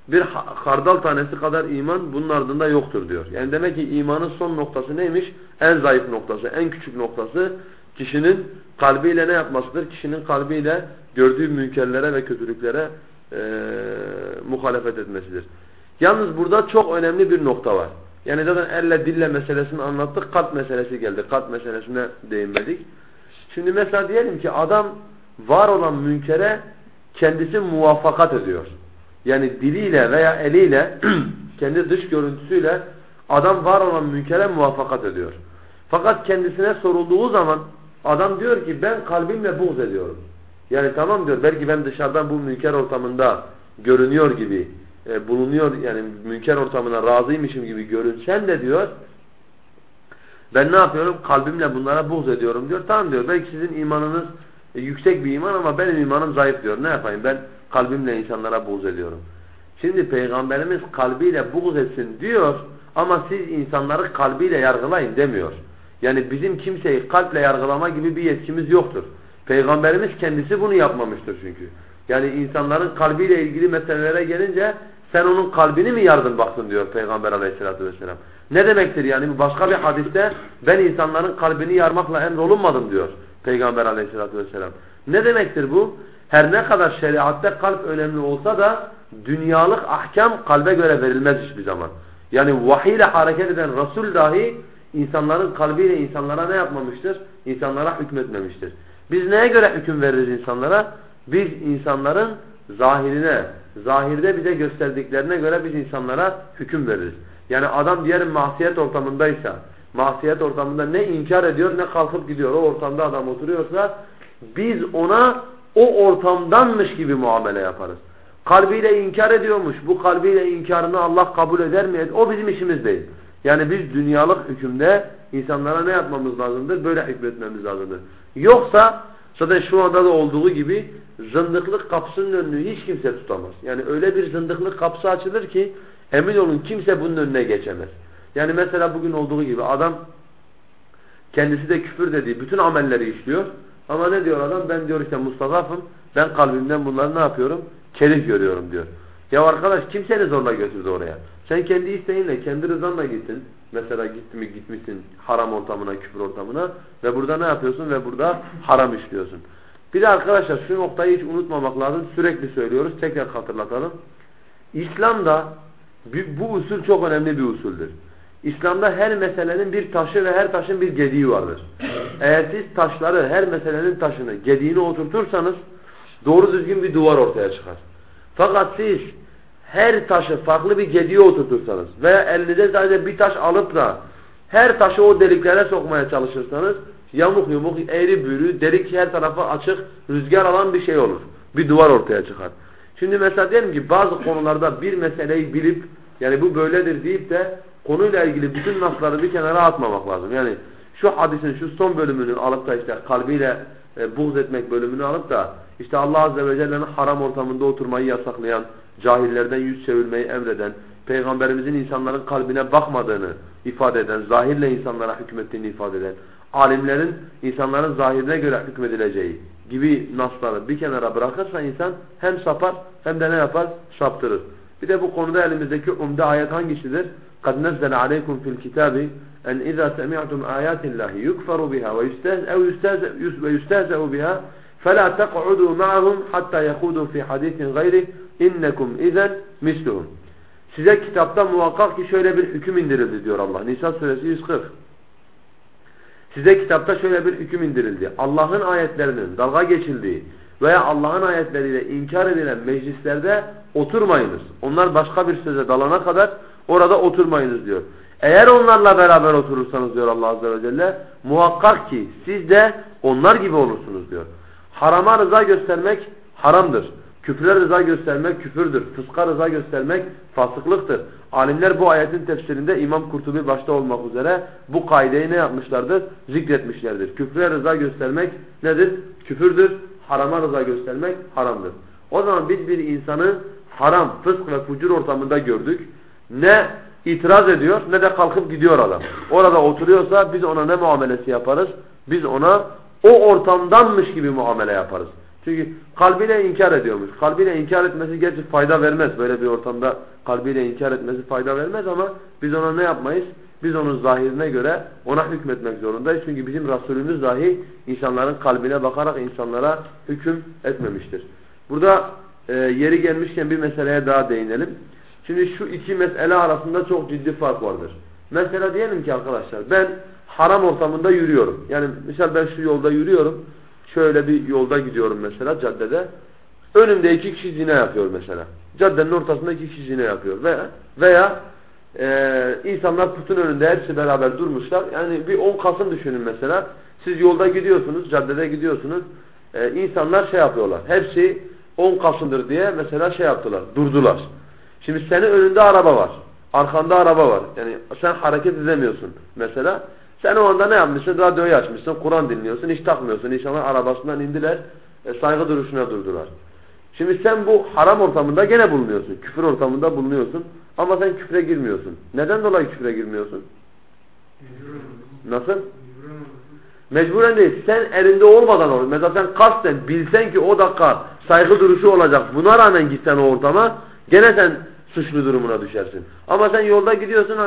bir hardal tanesi kadar iman bunun ardında yoktur diyor. Yani demek ki imanın son noktası neymiş? En zayıf noktası, en küçük noktası kişinin kalbiyle ne yapmasıdır? Kişinin kalbiyle gördüğü münkerlere ve kötülüklere e, muhalefet etmesidir. Yalnız burada çok önemli bir nokta var. Yani zaten elle dille meselesini anlattık, kalp meselesi geldi. Kalp meselesine değinmedik. Şimdi mesela diyelim ki adam var olan münkere kendisi muvaffakat ediyor. Yani diliyle veya eliyle kendi dış görüntüsüyle adam var olan münkere muvaffakat ediyor. Fakat kendisine sorulduğu zaman adam diyor ki ben kalbimle buğz ediyorum. Yani tamam diyor belki ben dışarıdan bu münker ortamında görünüyor gibi e, bulunuyor yani münker ortamına razıymışım gibi görünsen de diyor ben ne yapıyorum? Kalbimle bunlara buğz ediyorum diyor. Tamam diyor. Belki sizin imanınız e, yüksek bir iman ama benim imanım zayıf diyor. Ne yapayım? Ben kalbimle insanlara buğz ediyorum. Şimdi Peygamberimiz kalbiyle buğz etsin diyor ama siz insanları kalbiyle yargılayın demiyor. Yani bizim kimseyi kalple yargılama gibi bir yetkimiz yoktur. Peygamberimiz kendisi bunu yapmamıştır çünkü. Yani insanların kalbiyle ilgili meselelere gelince sen onun kalbini mi yardın baktın diyor Peygamber aleyhissalatü vesselam. Ne demektir yani başka bir hadiste ben insanların kalbini yarmakla emrolunmadım diyor Peygamber aleyhissalatü vesselam. Ne demektir bu? Her ne kadar şeriatte kalp önemli olsa da dünyalık ahkam kalbe göre verilmez hiçbir zaman. Yani vahiy ile hareket eden Resul dahi insanların kalbiyle insanlara ne yapmamıştır? İnsanlara hükmetmemiştir. Biz neye göre hüküm veririz insanlara? Biz insanların zahirine, zahirde bize gösterdiklerine göre biz insanlara hüküm veririz. Yani adam diyelim masiyet ortamındaysa, masiyet ortamında ne inkar ediyor ne kalkıp gidiyor. O ortamda adam oturuyorsa biz ona o ortamdanmış gibi muamele yaparız. Kalbiyle inkar ediyormuş. Bu kalbiyle inkarını Allah kabul eder mi? O bizim işimiz değil. Yani biz dünyalık hükümde insanlara ne yapmamız lazımdır? Böyle hükmetmemiz lazımdır. Yoksa zaten şu anda da olduğu gibi zındıklık kapısının önünü hiç kimse tutamaz. Yani öyle bir zındıklık kapısı açılır ki emin olun kimse bunun önüne geçemez. Yani mesela bugün olduğu gibi adam kendisi de küfür dediği bütün amelleri işliyor. Ama ne diyor adam? Ben diyor işte Mustafa'fım. Ben kalbimden bunları ne yapıyorum? Kerih görüyorum diyor. Ya arkadaş kim seni zorla götürdü oraya? Sen kendi isteğinle, kendi rızanla gittin. Mesela gitti mi gitmişsin haram ortamına, küfür ortamına ve burada ne yapıyorsun ve burada haram işliyorsun. Bir de arkadaşlar şu noktayı hiç unutmamak lazım. Sürekli söylüyoruz. Tekrar hatırlatalım. İslam'da bu usul çok önemli bir usuldür. İslam'da her meselenin bir taşı ve her taşın bir gediği vardır. Eğer siz taşları, her meselenin taşını, gediğini oturtursanız doğru düzgün bir duvar ortaya çıkar. Fakat siz her taşı farklı bir gediğe oturtursanız veya elinize sadece bir taş alıp da her taşı o deliklere sokmaya çalışırsanız yamuk yumuk, eğri büğrü, delik her tarafa açık, rüzgar alan bir şey olur. Bir duvar ortaya çıkar. Şimdi mesela diyelim ki bazı konularda bir meseleyi bilip yani bu böyledir deyip de konuyla ilgili bütün nasları bir kenara atmamak lazım. Yani şu hadisin şu son bölümünü alıp da işte kalbiyle e, buğz etmek bölümünü alıp da işte Allah Azze ve Celle'nin haram ortamında oturmayı yasaklayan, cahillerden yüz çevirmeyi emreden, Peygamberimizin insanların kalbine bakmadığını ifade eden, zahirle insanlara hükmettiğini ifade eden, alimlerin insanların zahirine göre hükmedileceği gibi nasları bir kenara bırakırsa insan hem sapar hem de ne yapar? Saptırır. Bir de bu konuda elimizdeki umde ayet hangisidir? قَدْ نَزَّلَ عَلَيْكُمْ فِي الْكِتَابِ أَنْ إِذَا سَمِعْتُمْ آيَاتِ اللّٰهِ يُكْفَرُ بِهَا وَيُسْتَهْزَأُ بِهَا فَلَا تَقْعُدُوا مَعَهُمْ حَتَّى يَخُودُوا فِي حَدِيثٍ غَيْرِهِ اِنَّكُمْ اِذَنْ مِسْلُهُمْ Size kitapta muhakkak ki şöyle bir hüküm indirildi diyor Allah. Nisa suresi 140. Size kitapta şöyle bir hüküm indirildi. Allah'ın ayetlerinin dalga geçildiği veya Allah'ın ayetleriyle inkar edilen meclislerde oturmayınız. Onlar başka bir söze dalana kadar orada oturmayınız diyor. Eğer onlarla beraber oturursanız diyor Allah Azze ve Celle muhakkak ki siz de onlar gibi olursunuz diyor. Harama rıza göstermek haramdır. Küfre rıza göstermek küfürdür. Fıska rıza göstermek fasıklıktır. Alimler bu ayetin tefsirinde İmam Kurtubi başta olmak üzere bu kaideyi ne yapmışlardır? Zikretmişlerdir. Küfre rıza göstermek nedir? Küfürdür. Harama rıza göstermek haramdır. O zaman biz bir insanı haram, fısk ve fucur ortamında gördük. Ne itiraz ediyor ne de kalkıp gidiyor adam. Orada oturuyorsa biz ona ne muamelesi yaparız? Biz ona o ortamdanmış gibi muamele yaparız. Çünkü kalbiyle inkar ediyormuş. Kalbiyle inkar etmesi gerçi fayda vermez. Böyle bir ortamda kalbiyle inkar etmesi fayda vermez ama biz ona ne yapmayız? Biz onun zahirine göre ona hükmetmek zorundayız. Çünkü bizim Resulümüz dahi insanların kalbine bakarak insanlara hüküm etmemiştir. Burada e, yeri gelmişken bir meseleye daha değinelim. Şimdi şu iki mesele arasında çok ciddi fark vardır. Mesela diyelim ki arkadaşlar ben haram ortamında yürüyorum. Yani misal ben şu yolda yürüyorum. Şöyle bir yolda gidiyorum mesela caddede. Önümde iki kişi zina yapıyor mesela. Caddenin ortasında iki kişi zina yapıyor. Veya, veya e, insanlar putun önünde hepsi beraber durmuşlar. Yani bir 10 Kasım düşünün mesela. Siz yolda gidiyorsunuz, caddede gidiyorsunuz. E, insanlar şey yapıyorlar. Hepsi 10 Kasım'dır diye mesela şey yaptılar, durdular. Şimdi senin önünde araba var. Arkanda araba var. Yani sen hareket edemiyorsun mesela. Sen o anda ne yapmışsın? Radyoyu açmışsın, Kur'an dinliyorsun, hiç takmıyorsun. İnsanlar arabasından indiler, e, saygı duruşuna durdular. Şimdi sen bu haram ortamında gene bulunuyorsun. Küfür ortamında bulunuyorsun. Ama sen küfre girmiyorsun. Neden dolayı küfre girmiyorsun? Nasıl? Mecburen değil. Sen elinde olmadan olur. Mesela sen kasten bilsen ki o dakika saygı duruşu olacak. Buna rağmen gitsen o ortama gene sen suçlu durumuna düşersin. Ama sen yolda gidiyorsun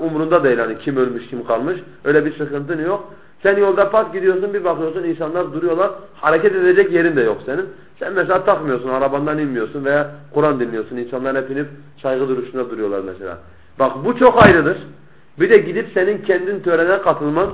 umurunda değil hani kim ölmüş kim kalmış. Öyle bir sıkıntın yok. Sen yolda pat gidiyorsun bir bakıyorsun insanlar duruyorlar. Hareket edecek yerin de yok senin. Sen mesela takmıyorsun arabandan inmiyorsun veya Kur'an dinliyorsun. İnsanlar hep inip saygı duruşunda duruyorlar mesela. Bak bu çok ayrıdır. Bir de gidip senin kendin törene katılman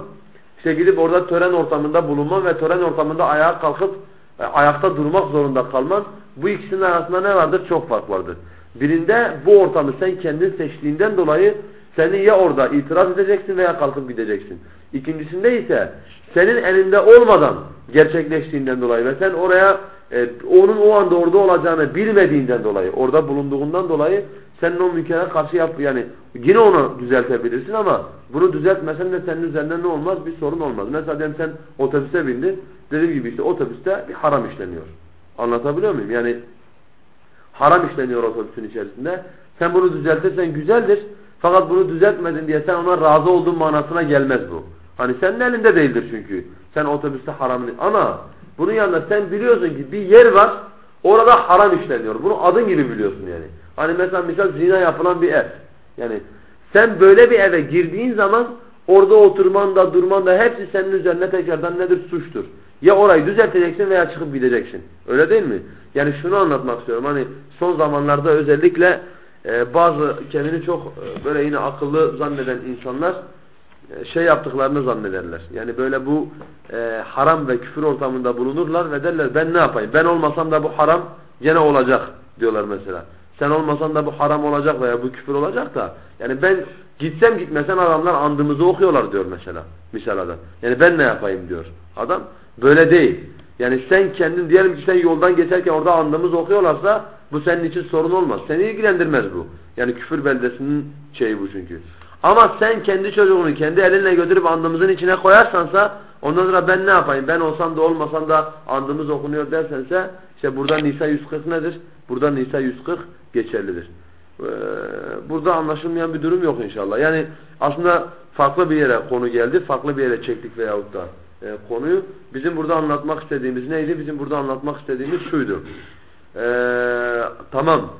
işte gidip orada tören ortamında bulunman ve tören ortamında ayağa kalkıp e, ayakta durmak zorunda kalman bu ikisinin arasında ne vardır? Çok fark vardır. Birinde bu ortamı sen kendin seçtiğinden dolayı seni ya orada itiraz edeceksin veya kalkıp gideceksin. İkincisinde ise senin elinde olmadan gerçekleştiğinden dolayı ve sen oraya e, onun o anda orada olacağını bilmediğinden dolayı, orada bulunduğundan dolayı senin o münkere karşı yap yani yine onu düzeltebilirsin ama bunu düzeltmesen de senin üzerinde ne olmaz? Bir sorun olmaz. Mesela diyelim sen otobüse bindin. Dediğim gibi işte otobüste bir haram işleniyor. Anlatabiliyor muyum? Yani haram işleniyor otobüsün içerisinde. Sen bunu düzeltirsen güzeldir. Fakat bunu düzeltmedin diye sen ona razı olduğun manasına gelmez bu. Hani senin elinde değildir çünkü. Sen otobüste haramını... Ama bunun yanında sen biliyorsun ki bir yer var. Orada haram işleniyor. Bunu adın gibi biliyorsun yani. Hani mesela misal zina yapılan bir ev. Yani sen böyle bir eve girdiğin zaman orada oturman da durman da hepsi senin üzerine tekrardan nedir? Suçtur. Ya orayı düzelteceksin veya çıkıp gideceksin. Öyle değil mi? Yani şunu anlatmak istiyorum. Hani son zamanlarda özellikle e, bazı kendini çok e, böyle yine akıllı zanneden insanlar e, şey yaptıklarını zannederler. Yani böyle bu e, haram ve küfür ortamında bulunurlar ve derler ben ne yapayım? Ben olmasam da bu haram gene olacak diyorlar mesela. Sen olmasan da bu haram olacak veya bu küfür olacak da yani ben gitsem gitmesen adamlar andımızı okuyorlar diyor mesela. Misal adam. Yani ben ne yapayım diyor adam. Böyle değil. Yani sen kendin diyelim ki sen yoldan geçerken orada andımız okuyorlarsa bu senin için sorun olmaz. Seni ilgilendirmez bu. Yani küfür beldesinin şeyi bu çünkü. Ama sen kendi çocuğunu kendi elinle götürüp andımızın içine koyarsansa ondan sonra ben ne yapayım? Ben olsam da olmasam da andımız okunuyor dersense işte burada Nisa 140 nedir? Burada Nisa 140 geçerlidir. Ee, burada anlaşılmayan bir durum yok inşallah. Yani aslında farklı bir yere konu geldi. Farklı bir yere çektik veyahut da e, konuyu. Bizim burada anlatmak istediğimiz neydi? Bizim burada anlatmak istediğimiz şuydu. Ee, tamam.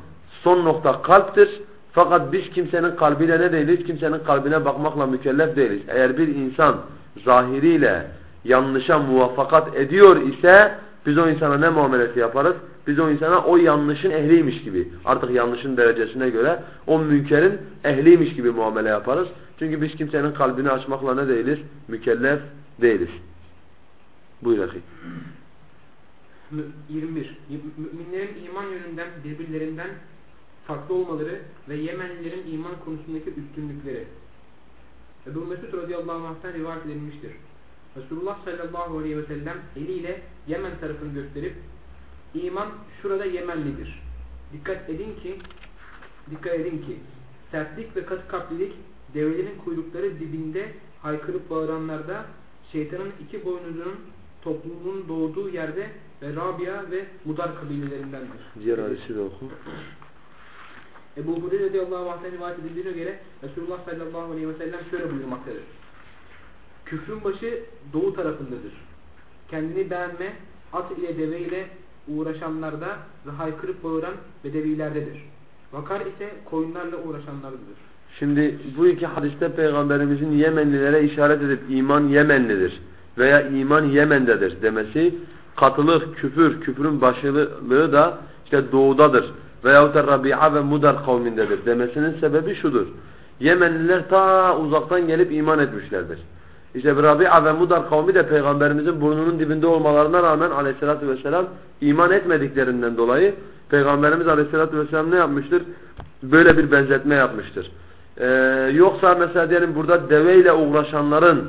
Son nokta kalptir. Fakat biz kimsenin kalbiyle ne değiliz? Kimsenin kalbine bakmakla mükellef değiliz. Eğer bir insan zahiriyle yanlışa muvaffakat ediyor ise biz o insana ne muamelesi yaparız? Biz o insana o yanlışın ehliymiş gibi artık yanlışın derecesine göre o münkerin ehliymiş gibi muamele yaparız. Çünkü biz kimsenin kalbini açmakla ne değiliz? Mükellef değiliz. Buyur akı. 21. Müminlerin iman yönünden birbirlerinden farklı olmaları ve Yemenlilerin iman konusundaki üstünlükleri. Ebu Mesud radıyallahu anh'tan rivayet edilmiştir. Resulullah sallallahu aleyhi ve sellem eliyle Yemen tarafını gösterip iman şurada Yemenlidir. Dikkat edin ki dikkat edin ki sertlik ve katı kalplilik develerin kuyrukları dibinde haykırıp bağıranlarda şeytanın iki boynuzunun topluluğun doğduğu yerde ve Rabia ve Mudar kabilelerindendir. Diğer hadisi de oku. Ebu Hureyre radıyallahu anh'tan rivayet edildiğine göre Resulullah sallallahu aleyhi ve sellem şöyle buyurmaktadır. Küfrün başı doğu tarafındadır. Kendini beğenme, at ile deve ile uğraşanlarda ve haykırıp bağıran bedevilerdedir. Vakar ise koyunlarla uğraşanlardadır. Şimdi bu iki hadiste Peygamberimizin Yemenlilere işaret edip iman Yemenlidir veya iman Yemen'dedir demesi katılık, küfür, küfrün başılığı da işte doğudadır veyahut da Rabia ve Mudar kavmindedir demesinin sebebi şudur. Yemenliler ta uzaktan gelip iman etmişlerdir. İşte Rabi'a ve Mudar kavmi de peygamberimizin burnunun dibinde olmalarına rağmen aleyhissalatü vesselam iman etmediklerinden dolayı peygamberimiz aleyhissalatü vesselam ne yapmıştır? Böyle bir benzetme yapmıştır. Ee, yoksa mesela diyelim burada deveyle uğraşanların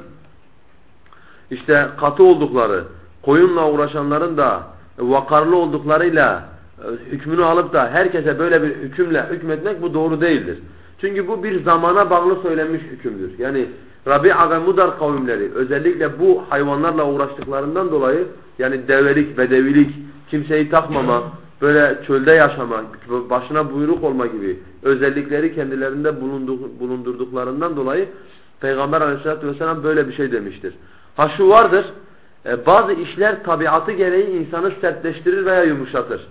işte katı oldukları, koyunla uğraşanların da vakarlı olduklarıyla e, hükmünü alıp da herkese böyle bir hükümle hükmetmek bu doğru değildir. Çünkü bu bir zamana bağlı söylenmiş hükümdür. Yani Rabi'a ve Mudar kavimleri özellikle bu hayvanlarla uğraştıklarından dolayı yani develik, bedevilik, kimseyi takmama, böyle çölde yaşama, başına buyruk olma gibi özellikleri kendilerinde bulundurduklarından dolayı Peygamber aleyhissalatü vesselam böyle bir şey demiştir. Ha şu vardır, e, bazı işler tabiatı gereği insanı sertleştirir veya yumuşatır.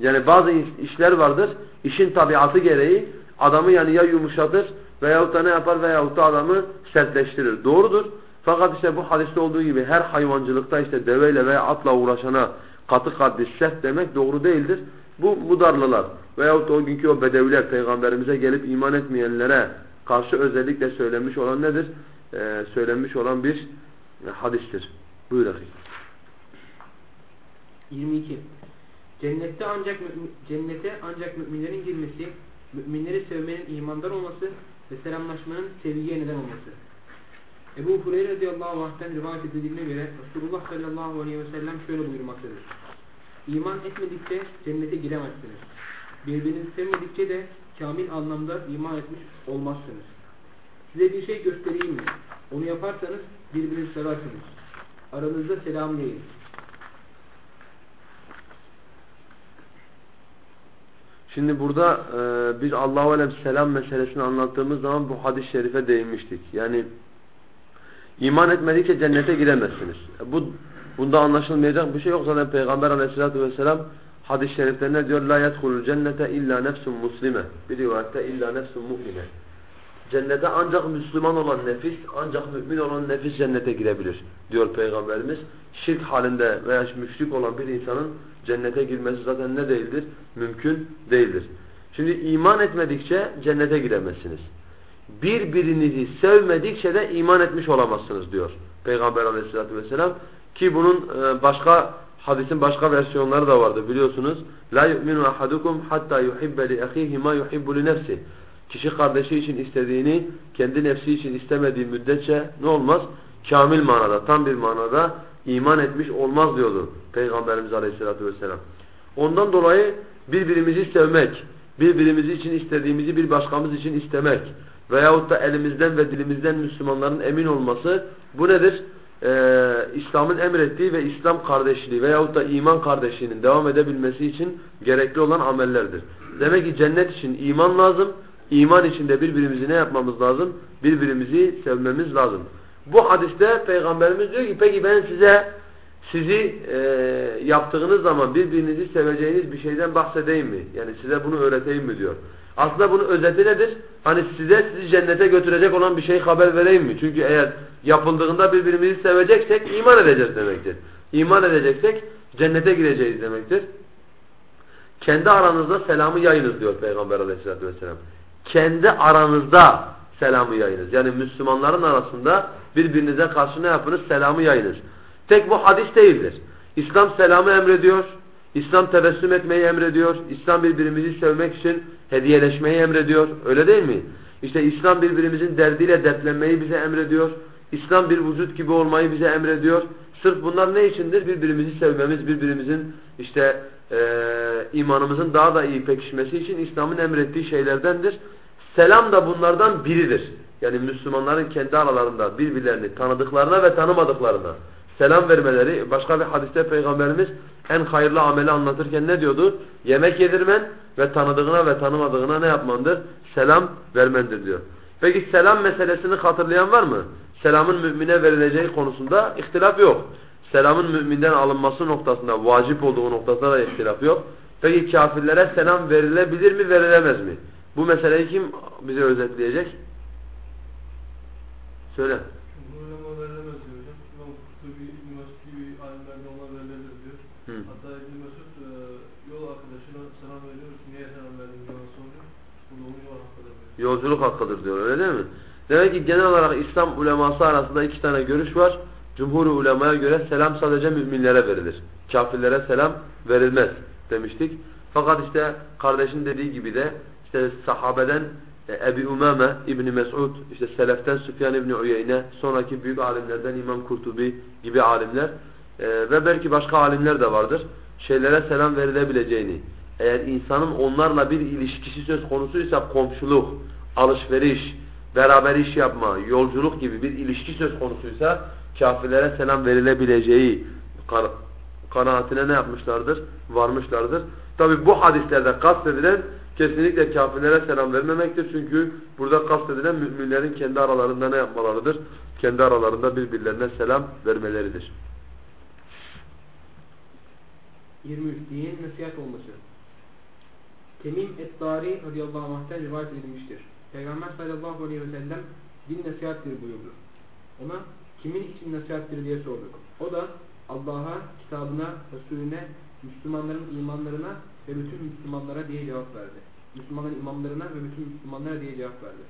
Yani bazı işler vardır, işin tabiatı gereği adamı yani ya yumuşatır veyahut da ne yapar veyahut da adamı sertleştirir. Doğrudur. Fakat işte bu hadiste olduğu gibi her hayvancılıkta işte deveyle veya atla uğraşana katı kalpli sert demek doğru değildir. Bu mudarlılar veyahut da o günkü o bedeviler peygamberimize gelip iman etmeyenlere karşı özellikle söylenmiş olan nedir? Ee, söylenmiş olan bir e, hadistir. Buyur akıyım. 22. Cennette ancak cennete ancak müminlerin girmesi, müminleri sevmenin imandan olması ve selamlaşmanın sevgiye neden olması. Ebu Hureyre radıyallahu anh'ten rivayet edildiğine göre Resulullah sallallahu aleyhi ve sellem şöyle buyurmaktadır. İman etmedikçe cennete giremezsiniz. Birbirinizi sevmedikçe de kamil anlamda iman etmiş olmazsınız. Size bir şey göstereyim mi? Onu yaparsanız birbirinizi seversiniz. Aranızda selamlayın. Şimdi burada e, biz Allahu alem selam meselesini anlattığımız zaman bu hadis-i şerife değinmiştik. Yani iman etmedikçe cennete giremezsiniz. E, bu bunda anlaşılmayacak bir şey yok zaten Peygamber Aleyhisselatü vesselam hadis-i şeriflerinde diyor la yedhulul cennete illa nefsun muslime. Bir rivayette illa nefsun mu'mine. Cennete ancak Müslüman olan nefis, ancak mümin olan nefis cennete girebilir diyor Peygamberimiz. Şirk halinde veya müşrik olan bir insanın cennete girmesi zaten ne değildir? Mümkün değildir. Şimdi iman etmedikçe cennete giremezsiniz. Birbirinizi sevmedikçe de iman etmiş olamazsınız diyor Peygamber aleyhissalatü vesselam. Ki bunun e, başka hadisin başka versiyonları da vardı biliyorsunuz. La yu'minu ahadukum hatta yuhibbe li ahihi ma yuhibbu li nefsi. Kişi kardeşi için istediğini kendi nefsi için istemediği müddetçe ne olmaz? Kamil manada, tam bir manada iman etmiş olmaz diyordu Peygamberimiz Aleyhisselatü Vesselam. Ondan dolayı birbirimizi sevmek, birbirimizi için istediğimizi bir başkamız için istemek veyahut da elimizden ve dilimizden Müslümanların emin olması bu nedir? Ee, İslam'ın emrettiği ve İslam kardeşliği veyahut da iman kardeşliğinin devam edebilmesi için gerekli olan amellerdir. Demek ki cennet için iman lazım. İman içinde birbirimizi ne yapmamız lazım? Birbirimizi sevmemiz lazım. Bu hadiste Peygamberimiz diyor ki peki ben size sizi e, yaptığınız zaman birbirinizi seveceğiniz bir şeyden bahsedeyim mi? Yani size bunu öğreteyim mi diyor. Aslında bunun özeti nedir? Hani size sizi cennete götürecek olan bir şey haber vereyim mi? Çünkü eğer yapıldığında birbirimizi seveceksek iman edeceğiz demektir. İman edeceksek cennete gireceğiz demektir. Kendi aranızda selamı yayınız diyor Peygamber aleyhissalatü vesselam. Kendi aranızda selamı yayınız. Yani Müslümanların arasında birbirinize karşı ne yapınız? Selamı yayınız. Tek bu hadis değildir. İslam selamı emrediyor. İslam tebessüm etmeyi emrediyor. İslam birbirimizi sevmek için hediyeleşmeyi emrediyor. Öyle değil mi? İşte İslam birbirimizin derdiyle dertlenmeyi bize emrediyor. İslam bir vücut gibi olmayı bize emrediyor. Sırf bunlar ne içindir? Birbirimizi sevmemiz, birbirimizin işte e, imanımızın daha da iyi pekişmesi için İslam'ın emrettiği şeylerdendir. Selam da bunlardan biridir. Yani Müslümanların kendi aralarında birbirlerini tanıdıklarına ve tanımadıklarına selam vermeleri. Başka bir hadiste Peygamberimiz en hayırlı ameli anlatırken ne diyordu? Yemek yedirmen ve tanıdığına ve tanımadığına ne yapmandır? Selam vermendir diyor. Peki selam meselesini hatırlayan var mı? Selamın mümine verileceği konusunda ihtilaf yok. Selamın müminden alınması noktasında, vacip olduğu noktasında da ihtilaf yok. Peki kafirlere selam verilebilir mi, verilemez mi? Bu meseleyi kim bize özetleyecek? Söyle. Hatta İbn Mesud e, yol arkadaşına selam veriyor. Niye selam verdin diyor soruyor. Bu da onun yol hakkıdır diyor. Yolculuk hakkıdır diyor öyle değil mi? Demek ki genel olarak İslam uleması arasında iki tane görüş var. Cumhur ulemaya göre selam sadece müminlere verilir. Kafirlere selam verilmez demiştik. Fakat işte kardeşin dediği gibi de işte sahabeden e, Ebi Umame İbni Mes'ud, işte Seleften Süfyan İbni Uyeyne, sonraki büyük alimlerden İmam Kurtubi gibi alimler e, ve belki başka alimler de vardır. Şeylere selam verilebileceğini, eğer insanın onlarla bir ilişkisi söz konusuysa komşuluk, alışveriş, beraber iş yapma, yolculuk gibi bir ilişki söz konusuysa kafirlere selam verilebileceği kan kanaatine ne yapmışlardır? Varmışlardır. Tabi bu hadislerde kastedilen kesinlikle kafirlere selam vermemektir. Çünkü burada kastedilen müminlerin kendi aralarında ne yapmalarıdır? Kendi aralarında birbirlerine selam vermeleridir. 23. Dinin nasihat olması. Temim et-Dari radıyallahu anh'ten rivayet edilmiştir. Peygamber sallallahu aleyhi ve sellem din nasihattir buyurdu. Ona kimin için nasihattir diye sorduk. O da Allah'a, kitabına, Resulüne, Müslümanların imanlarına ve bütün Müslümanlara diye cevap verdi. Müslümanların imamlarına ve bütün Müslümanlara diye cevap verdi.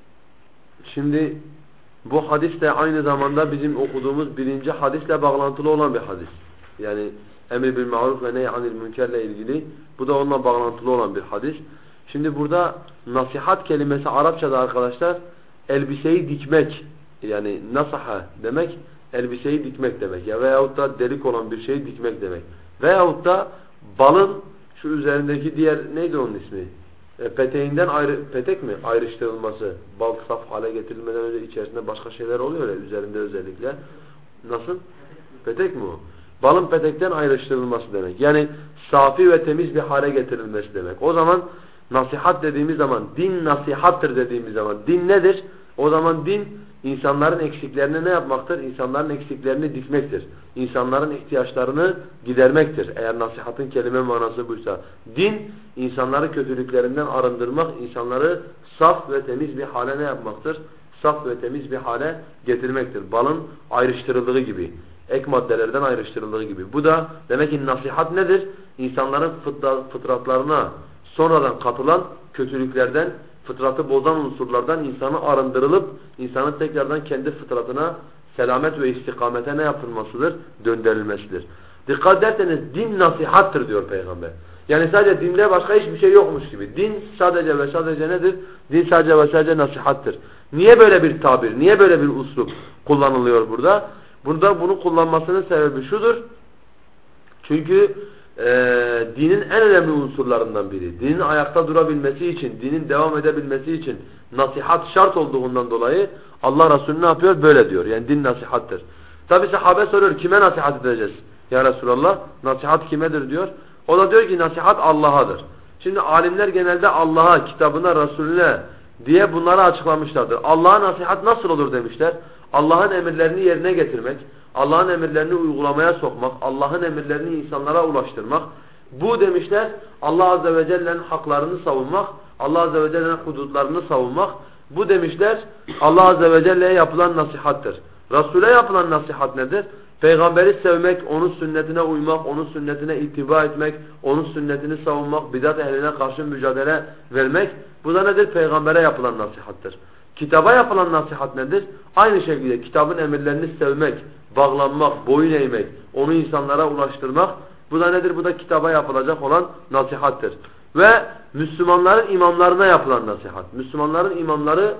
Şimdi bu hadis de aynı zamanda bizim okuduğumuz birinci hadisle bağlantılı olan bir hadis. Yani emir bil maruf ve nehyanil münkerle ilgili bu da onunla bağlantılı olan bir hadis. Şimdi burada nasihat kelimesi Arapçada arkadaşlar elbiseyi dikmek yani nasaha demek elbiseyi dikmek demek ya veyahut da delik olan bir şeyi dikmek demek. Veyahut da balın şu üzerindeki diğer neydi onun ismi? E, peteğinden ayrı, petek mi ayrıştırılması? Bal saf hale getirilmeden önce içerisinde başka şeyler oluyor ya üzerinde özellikle. Nasıl? Petek mi o? Balın petekten ayrıştırılması demek. Yani safi ve temiz bir hale getirilmesi demek. O zaman nasihat dediğimiz zaman, din nasihattır dediğimiz zaman, din nedir? O zaman din insanların eksiklerini ne yapmaktır? İnsanların eksiklerini dikmektir. İnsanların ihtiyaçlarını gidermektir. Eğer nasihatın kelime manası buysa. Din, insanları kötülüklerinden arındırmak, insanları saf ve temiz bir hale ne yapmaktır? Saf ve temiz bir hale getirmektir. Balın ayrıştırıldığı gibi ek maddelerden ayrıştırıldığı gibi. Bu da demek ki nasihat nedir? İnsanların fıtratlarına sonradan katılan kötülüklerden, fıtratı bozan unsurlardan insanı arındırılıp insanın tekrardan kendi fıtratına selamet ve istikamete ne yapılmasıdır? Döndürülmesidir. Dikkat ederseniz din nasihattır diyor Peygamber. Yani sadece dinde başka hiçbir şey yokmuş gibi. Din sadece ve sadece nedir? Din sadece ve sadece nasihattır. Niye böyle bir tabir, niye böyle bir uslup kullanılıyor burada? Burada bunu kullanmasının sebebi şudur. Çünkü e, dinin en önemli unsurlarından biri. Dinin ayakta durabilmesi için, dinin devam edebilmesi için nasihat şart olduğundan dolayı Allah Resulü ne yapıyor? Böyle diyor. Yani din nasihattır. Tabi sahabe soruyor kime nasihat edeceğiz? Ya Resulallah nasihat kimedir diyor. O da diyor ki nasihat Allah'adır. Şimdi alimler genelde Allah'a, kitabına, Resulüne diye bunları açıklamışlardır. Allah'a nasihat nasıl olur demişler. Allah'ın emirlerini yerine getirmek, Allah'ın emirlerini uygulamaya sokmak, Allah'ın emirlerini insanlara ulaştırmak. Bu demişler Allah Azze ve Celle'nin haklarını savunmak, Allah Azze ve Celle'nin hudutlarını savunmak. Bu demişler Allah Azze ve Celle'ye yapılan nasihattır. Resul'e yapılan nasihat nedir? Peygamberi sevmek, onun sünnetine uymak, onun sünnetine itiba etmek, onun sünnetini savunmak, bidat ehline karşı mücadele vermek. Bu da nedir? Peygambere yapılan nasihattır. Kitaba yapılan nasihat nedir? Aynı şekilde kitabın emirlerini sevmek, bağlanmak, boyun eğmek, onu insanlara ulaştırmak. Bu da nedir? Bu da kitaba yapılacak olan nasihattır. Ve Müslümanların imamlarına yapılan nasihat. Müslümanların imamları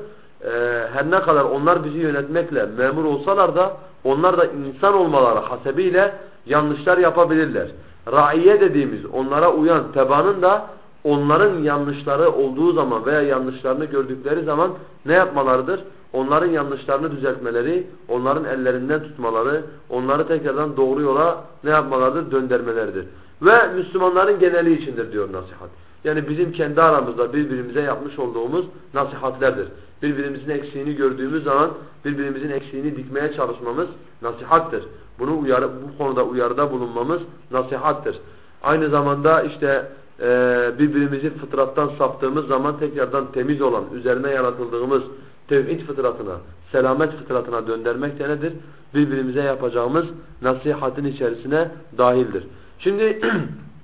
e, her ne kadar onlar bizi yönetmekle memur olsalar da onlar da insan olmaları hasebiyle yanlışlar yapabilirler. Raiye dediğimiz onlara uyan tebaanın da onların yanlışları olduğu zaman veya yanlışlarını gördükleri zaman ne yapmalarıdır? Onların yanlışlarını düzeltmeleri, onların ellerinden tutmaları, onları tekrardan doğru yola ne yapmalarıdır? Döndürmeleridir. Ve Müslümanların geneli içindir diyor nasihat. Yani bizim kendi aramızda birbirimize yapmış olduğumuz nasihatlerdir. Birbirimizin eksiğini gördüğümüz zaman birbirimizin eksiğini dikmeye çalışmamız nasihattır. Bunu uyarı, bu konuda uyarıda bulunmamız nasihattır. Aynı zamanda işte e, birbirimizi fıtrattan saptığımız zaman tekrardan temiz olan, üzerine yaratıldığımız tevhid fıtratına, selamet fıtratına döndürmek de nedir? Birbirimize yapacağımız nasihatin içerisine dahildir. Şimdi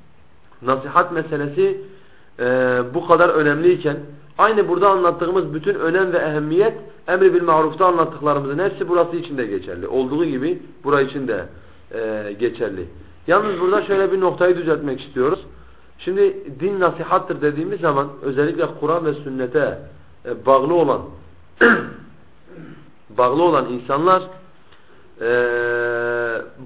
nasihat meselesi e, bu kadar önemliyken Aynı burada anlattığımız bütün önem ve ehemmiyet emri bil marufta anlattıklarımızın hepsi burası için de geçerli. Olduğu gibi bura için de e, geçerli. Yalnız burada şöyle bir noktayı düzeltmek istiyoruz. Şimdi din nasihattır dediğimiz zaman özellikle Kur'an ve sünnete e, bağlı olan bağlı olan insanlar e,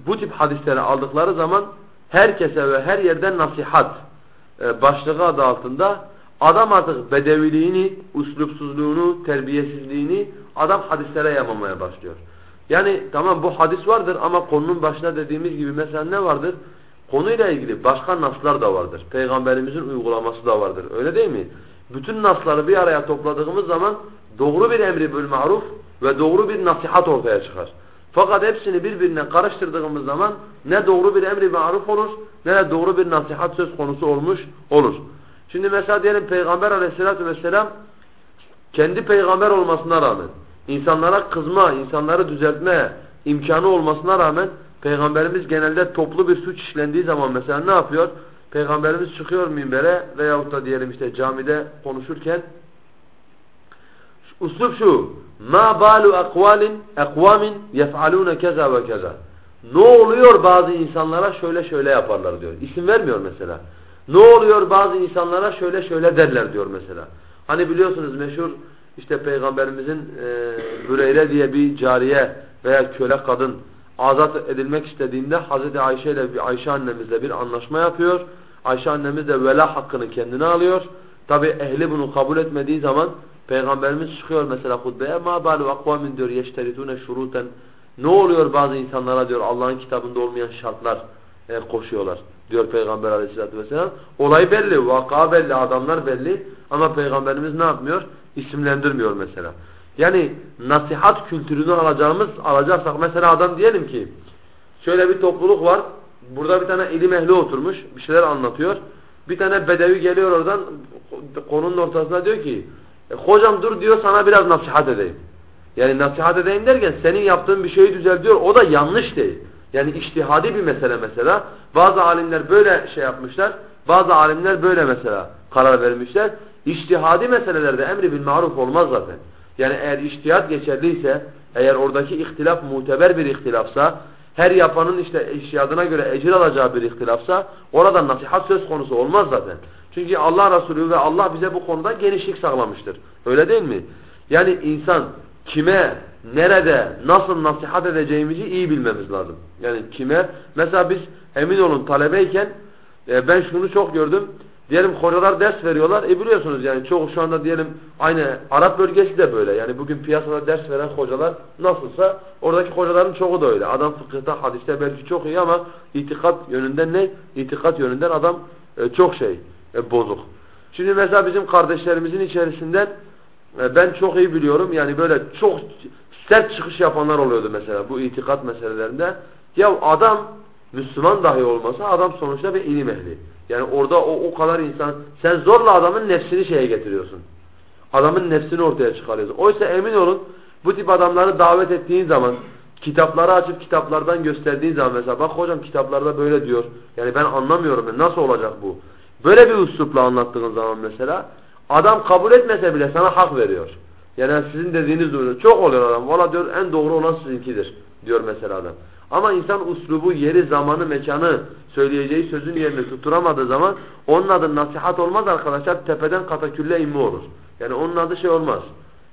bu tip hadisleri aldıkları zaman herkese ve her yerden nasihat e, başlığı adı altında adam artık bedeviliğini, uslupsuzluğunu, terbiyesizliğini adam hadislere yamamaya başlıyor. Yani tamam bu hadis vardır ama konunun başında dediğimiz gibi mesela ne vardır? Konuyla ilgili başka naslar da vardır. Peygamberimizin uygulaması da vardır. Öyle değil mi? Bütün nasları bir araya topladığımız zaman doğru bir emri bil maruf ve doğru bir nasihat ortaya çıkar. Fakat hepsini birbirine karıştırdığımız zaman ne doğru bir emri maruf olur ne de doğru bir nasihat söz konusu olmuş olur. Şimdi mesela diyelim Peygamber aleyhissalatü vesselam kendi peygamber olmasına rağmen insanlara kızma, insanları düzeltme imkanı olmasına rağmen Peygamberimiz genelde toplu bir suç işlendiği zaman mesela ne yapıyor? Peygamberimiz çıkıyor minbere veyahut da diyelim işte camide konuşurken Uslub şu ma balu akvalin ekvamin yef'alune keza ve keza ne oluyor bazı insanlara şöyle şöyle yaparlar diyor. İsim vermiyor mesela. Ne oluyor bazı insanlara şöyle şöyle derler diyor mesela. Hani biliyorsunuz meşhur işte Peygamberimizin e, Büreyre diye bir cariye veya köle kadın azat edilmek istediğinde Hazreti Ayşe ile bir Ayşe annemizle bir anlaşma yapıyor. Ayşe annemiz de vela hakkını kendine alıyor. Tabi ehli bunu kabul etmediği zaman Peygamberimiz çıkıyor mesela hutbeye ma balu akvamin diyor yeşteritune şuruten ne oluyor bazı insanlara diyor Allah'ın kitabında olmayan şartlar e, koşuyorlar diyor Peygamber aleyhissalatü vesselam. Olay belli, vaka belli, adamlar belli ama Peygamberimiz ne yapmıyor? İsimlendirmiyor mesela. Yani nasihat kültürünü alacağımız alacaksak mesela adam diyelim ki şöyle bir topluluk var. Burada bir tane ilim ehli oturmuş. Bir şeyler anlatıyor. Bir tane bedevi geliyor oradan konunun ortasına diyor ki e, hocam dur diyor sana biraz nasihat edeyim. Yani nasihat edeyim derken senin yaptığın bir şeyi düzeltiyor. O da yanlış değil. Yani iştihadi bir mesele mesela. Bazı alimler böyle şey yapmışlar. Bazı alimler böyle mesela karar vermişler. İştihadi meselelerde emri bil maruf olmaz zaten. Yani eğer iştihat geçerliyse, eğer oradaki ihtilaf muteber bir ihtilafsa, her yapanın işte iştihadına göre ecir alacağı bir ihtilafsa, orada nasihat söz konusu olmaz zaten. Çünkü Allah Resulü ve Allah bize bu konuda genişlik sağlamıştır. Öyle değil mi? Yani insan kime, nerede, nasıl nasihat edeceğimizi iyi bilmemiz lazım. Yani kime, mesela biz emin olun talebeyken e, ben şunu çok gördüm. Diyelim hocalar ders veriyorlar. E biliyorsunuz yani çok şu anda diyelim aynı Arap bölgesi de böyle. Yani bugün piyasada ders veren hocalar nasılsa oradaki hocaların çoğu da öyle. Adam fıkıhta, hadiste belki çok iyi ama itikat yönünden ne? İtikat yönünden adam e, çok şey e, bozuk. Şimdi mesela bizim kardeşlerimizin içerisinden e, ben çok iyi biliyorum. Yani böyle çok sert çıkış yapanlar oluyordu mesela bu itikat meselelerinde. Ya adam Müslüman dahi olmasa adam sonuçta bir ilim ehli. Yani orada o, o kadar insan sen zorla adamın nefsini şeye getiriyorsun. Adamın nefsini ortaya çıkarıyorsun. Oysa emin olun bu tip adamları davet ettiğin zaman kitapları açıp kitaplardan gösterdiğin zaman mesela bak hocam kitaplarda böyle diyor. Yani ben anlamıyorum. Nasıl olacak bu? Böyle bir üslupla anlattığın zaman mesela adam kabul etmese bile sana hak veriyor. Yani sizin dediğiniz doğru. Çok oluyor adam. Valla diyor en doğru olan sizinkidir diyor mesela adam. Ama insan uslubu, yeri, zamanı, mekanı söyleyeceği sözün yerini tutturamadığı zaman onun adı nasihat olmaz arkadaşlar. Tepeden katakülle inme olur. Yani onun adı şey olmaz.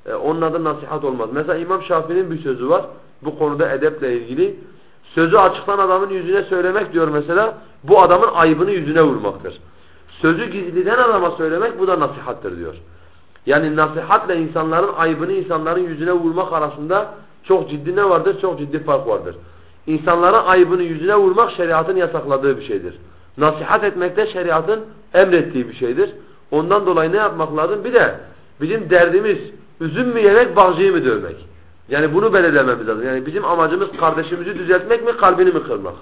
Ee, onun adı nasihat olmaz. Mesela İmam Şafii'nin bir sözü var. Bu konuda edeple ilgili. Sözü açıktan adamın yüzüne söylemek diyor mesela. Bu adamın ayıbını yüzüne vurmaktır. Sözü gizliden adama söylemek bu da nasihattır diyor. Yani nasihatle insanların ayıbını insanların yüzüne vurmak arasında çok ciddi ne vardır? Çok ciddi fark vardır. İnsanlara ayıbını yüzüne vurmak şeriatın yasakladığı bir şeydir. Nasihat etmek de şeriatın emrettiği bir şeydir. Ondan dolayı ne yapmak lazım? Bir de bizim derdimiz üzüm mü yemek, bağcıyı mı dövmek? Yani bunu belirlememiz lazım. Yani bizim amacımız kardeşimizi düzeltmek mi, kalbini mi kırmak?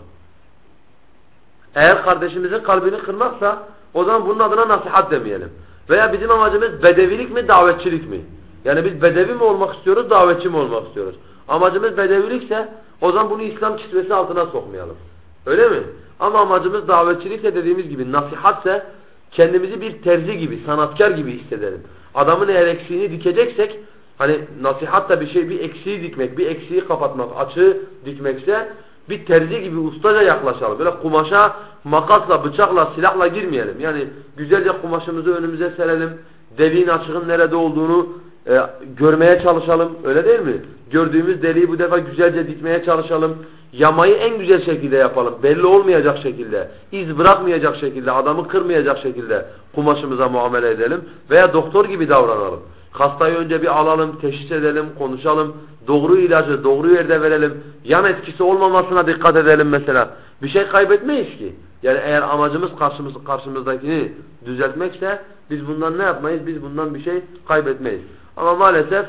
Eğer kardeşimizin kalbini kırmaksa o zaman bunun adına nasihat demeyelim. Veya bizim amacımız bedevilik mi, davetçilik mi? Yani biz bedevi mi olmak istiyoruz, davetçi mi olmak istiyoruz? Amacımız bedevilikse o zaman bunu İslam kisvesi altına sokmayalım. Öyle mi? Ama amacımız davetçilikse dediğimiz gibi nasihatse kendimizi bir terzi gibi, sanatkar gibi hissedelim. Adamın eğer eksiğini dikeceksek hani nasihat da bir şey bir eksiği dikmek, bir eksiği kapatmak, açığı dikmekse bir terzi gibi ustaca yaklaşalım. Böyle kumaşa makasla, bıçakla, silahla girmeyelim. Yani güzelce kumaşımızı önümüze serelim. Deliğin açığın nerede olduğunu e, görmeye çalışalım. Öyle değil mi? Gördüğümüz deliği bu defa güzelce dikmeye çalışalım. Yamayı en güzel şekilde yapalım. Belli olmayacak şekilde, iz bırakmayacak şekilde, adamı kırmayacak şekilde kumaşımıza muamele edelim. Veya doktor gibi davranalım. Hastayı önce bir alalım, teşhis edelim, konuşalım. Doğru ilacı doğru yerde verelim. Yan etkisi olmamasına dikkat edelim mesela. Bir şey kaybetmeyiz ki. Yani eğer amacımız karşımız, karşımızdakini düzeltmekse biz bundan ne yapmayız? Biz bundan bir şey kaybetmeyiz. Ama maalesef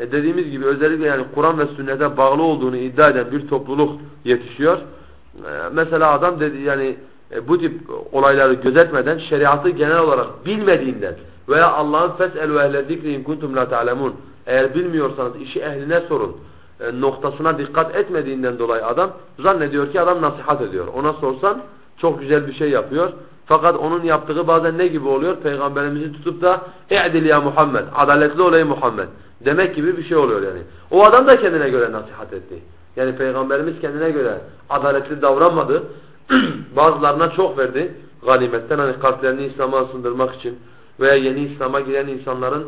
e dediğimiz gibi özellikle yani Kur'an ve sünnete bağlı olduğunu iddia eden bir topluluk yetişiyor. E, mesela adam dedi yani e, bu tip olayları gözetmeden şeriatı genel olarak bilmediğinden veya Allah'ın fes'elu ehle zikri in kuntum la ta'lemun eğer bilmiyorsanız işi ehline sorun e, noktasına dikkat etmediğinden dolayı adam zannediyor ki adam nasihat ediyor. Ona sorsan çok güzel bir şey yapıyor. Fakat onun yaptığı bazen ne gibi oluyor? Peygamberimizi tutup da e'dil ya Muhammed, adaletli olayım Muhammed demek gibi bir şey oluyor yani. O adam da kendine göre nasihat etti. Yani Peygamberimiz kendine göre adaletli davranmadı. Bazılarına çok verdi. Ganimetten hani kalplerini İslam'a ısındırmak için veya yeni İslam'a giren insanların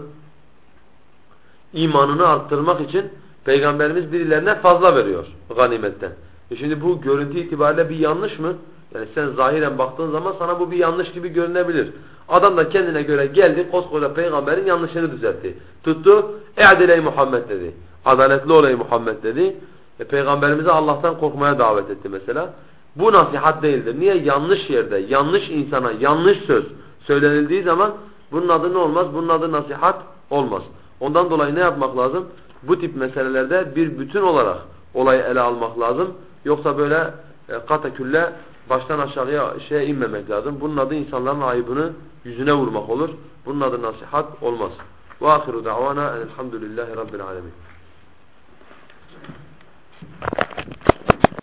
imanını arttırmak için Peygamberimiz birilerine fazla veriyor ganimetten. E şimdi bu görüntü itibariyle bir yanlış mı? Yani sen zahiren baktığın zaman sana bu bir yanlış gibi görünebilir. Adam da kendine göre geldi, koskoca peygamberin yanlışını düzeltti. Tuttu, e'dile Muhammed dedi. Adaletli olayı Muhammed dedi. E, peygamberimize Allah'tan korkmaya davet etti mesela. Bu nasihat değildir. Niye? Yanlış yerde, yanlış insana, yanlış söz söylenildiği zaman bunun adı ne olmaz? Bunun adı nasihat olmaz. Ondan dolayı ne yapmak lazım? Bu tip meselelerde bir bütün olarak olayı ele almak lazım. Yoksa böyle e, katakülle baştan aşağıya şeye inmemek lazım. Bunun adı insanların ayıbını yüzüne vurmak olur. Bunun adı nasihat olmaz. Ve ahiru da'vana elhamdülillahi rabbil alemin.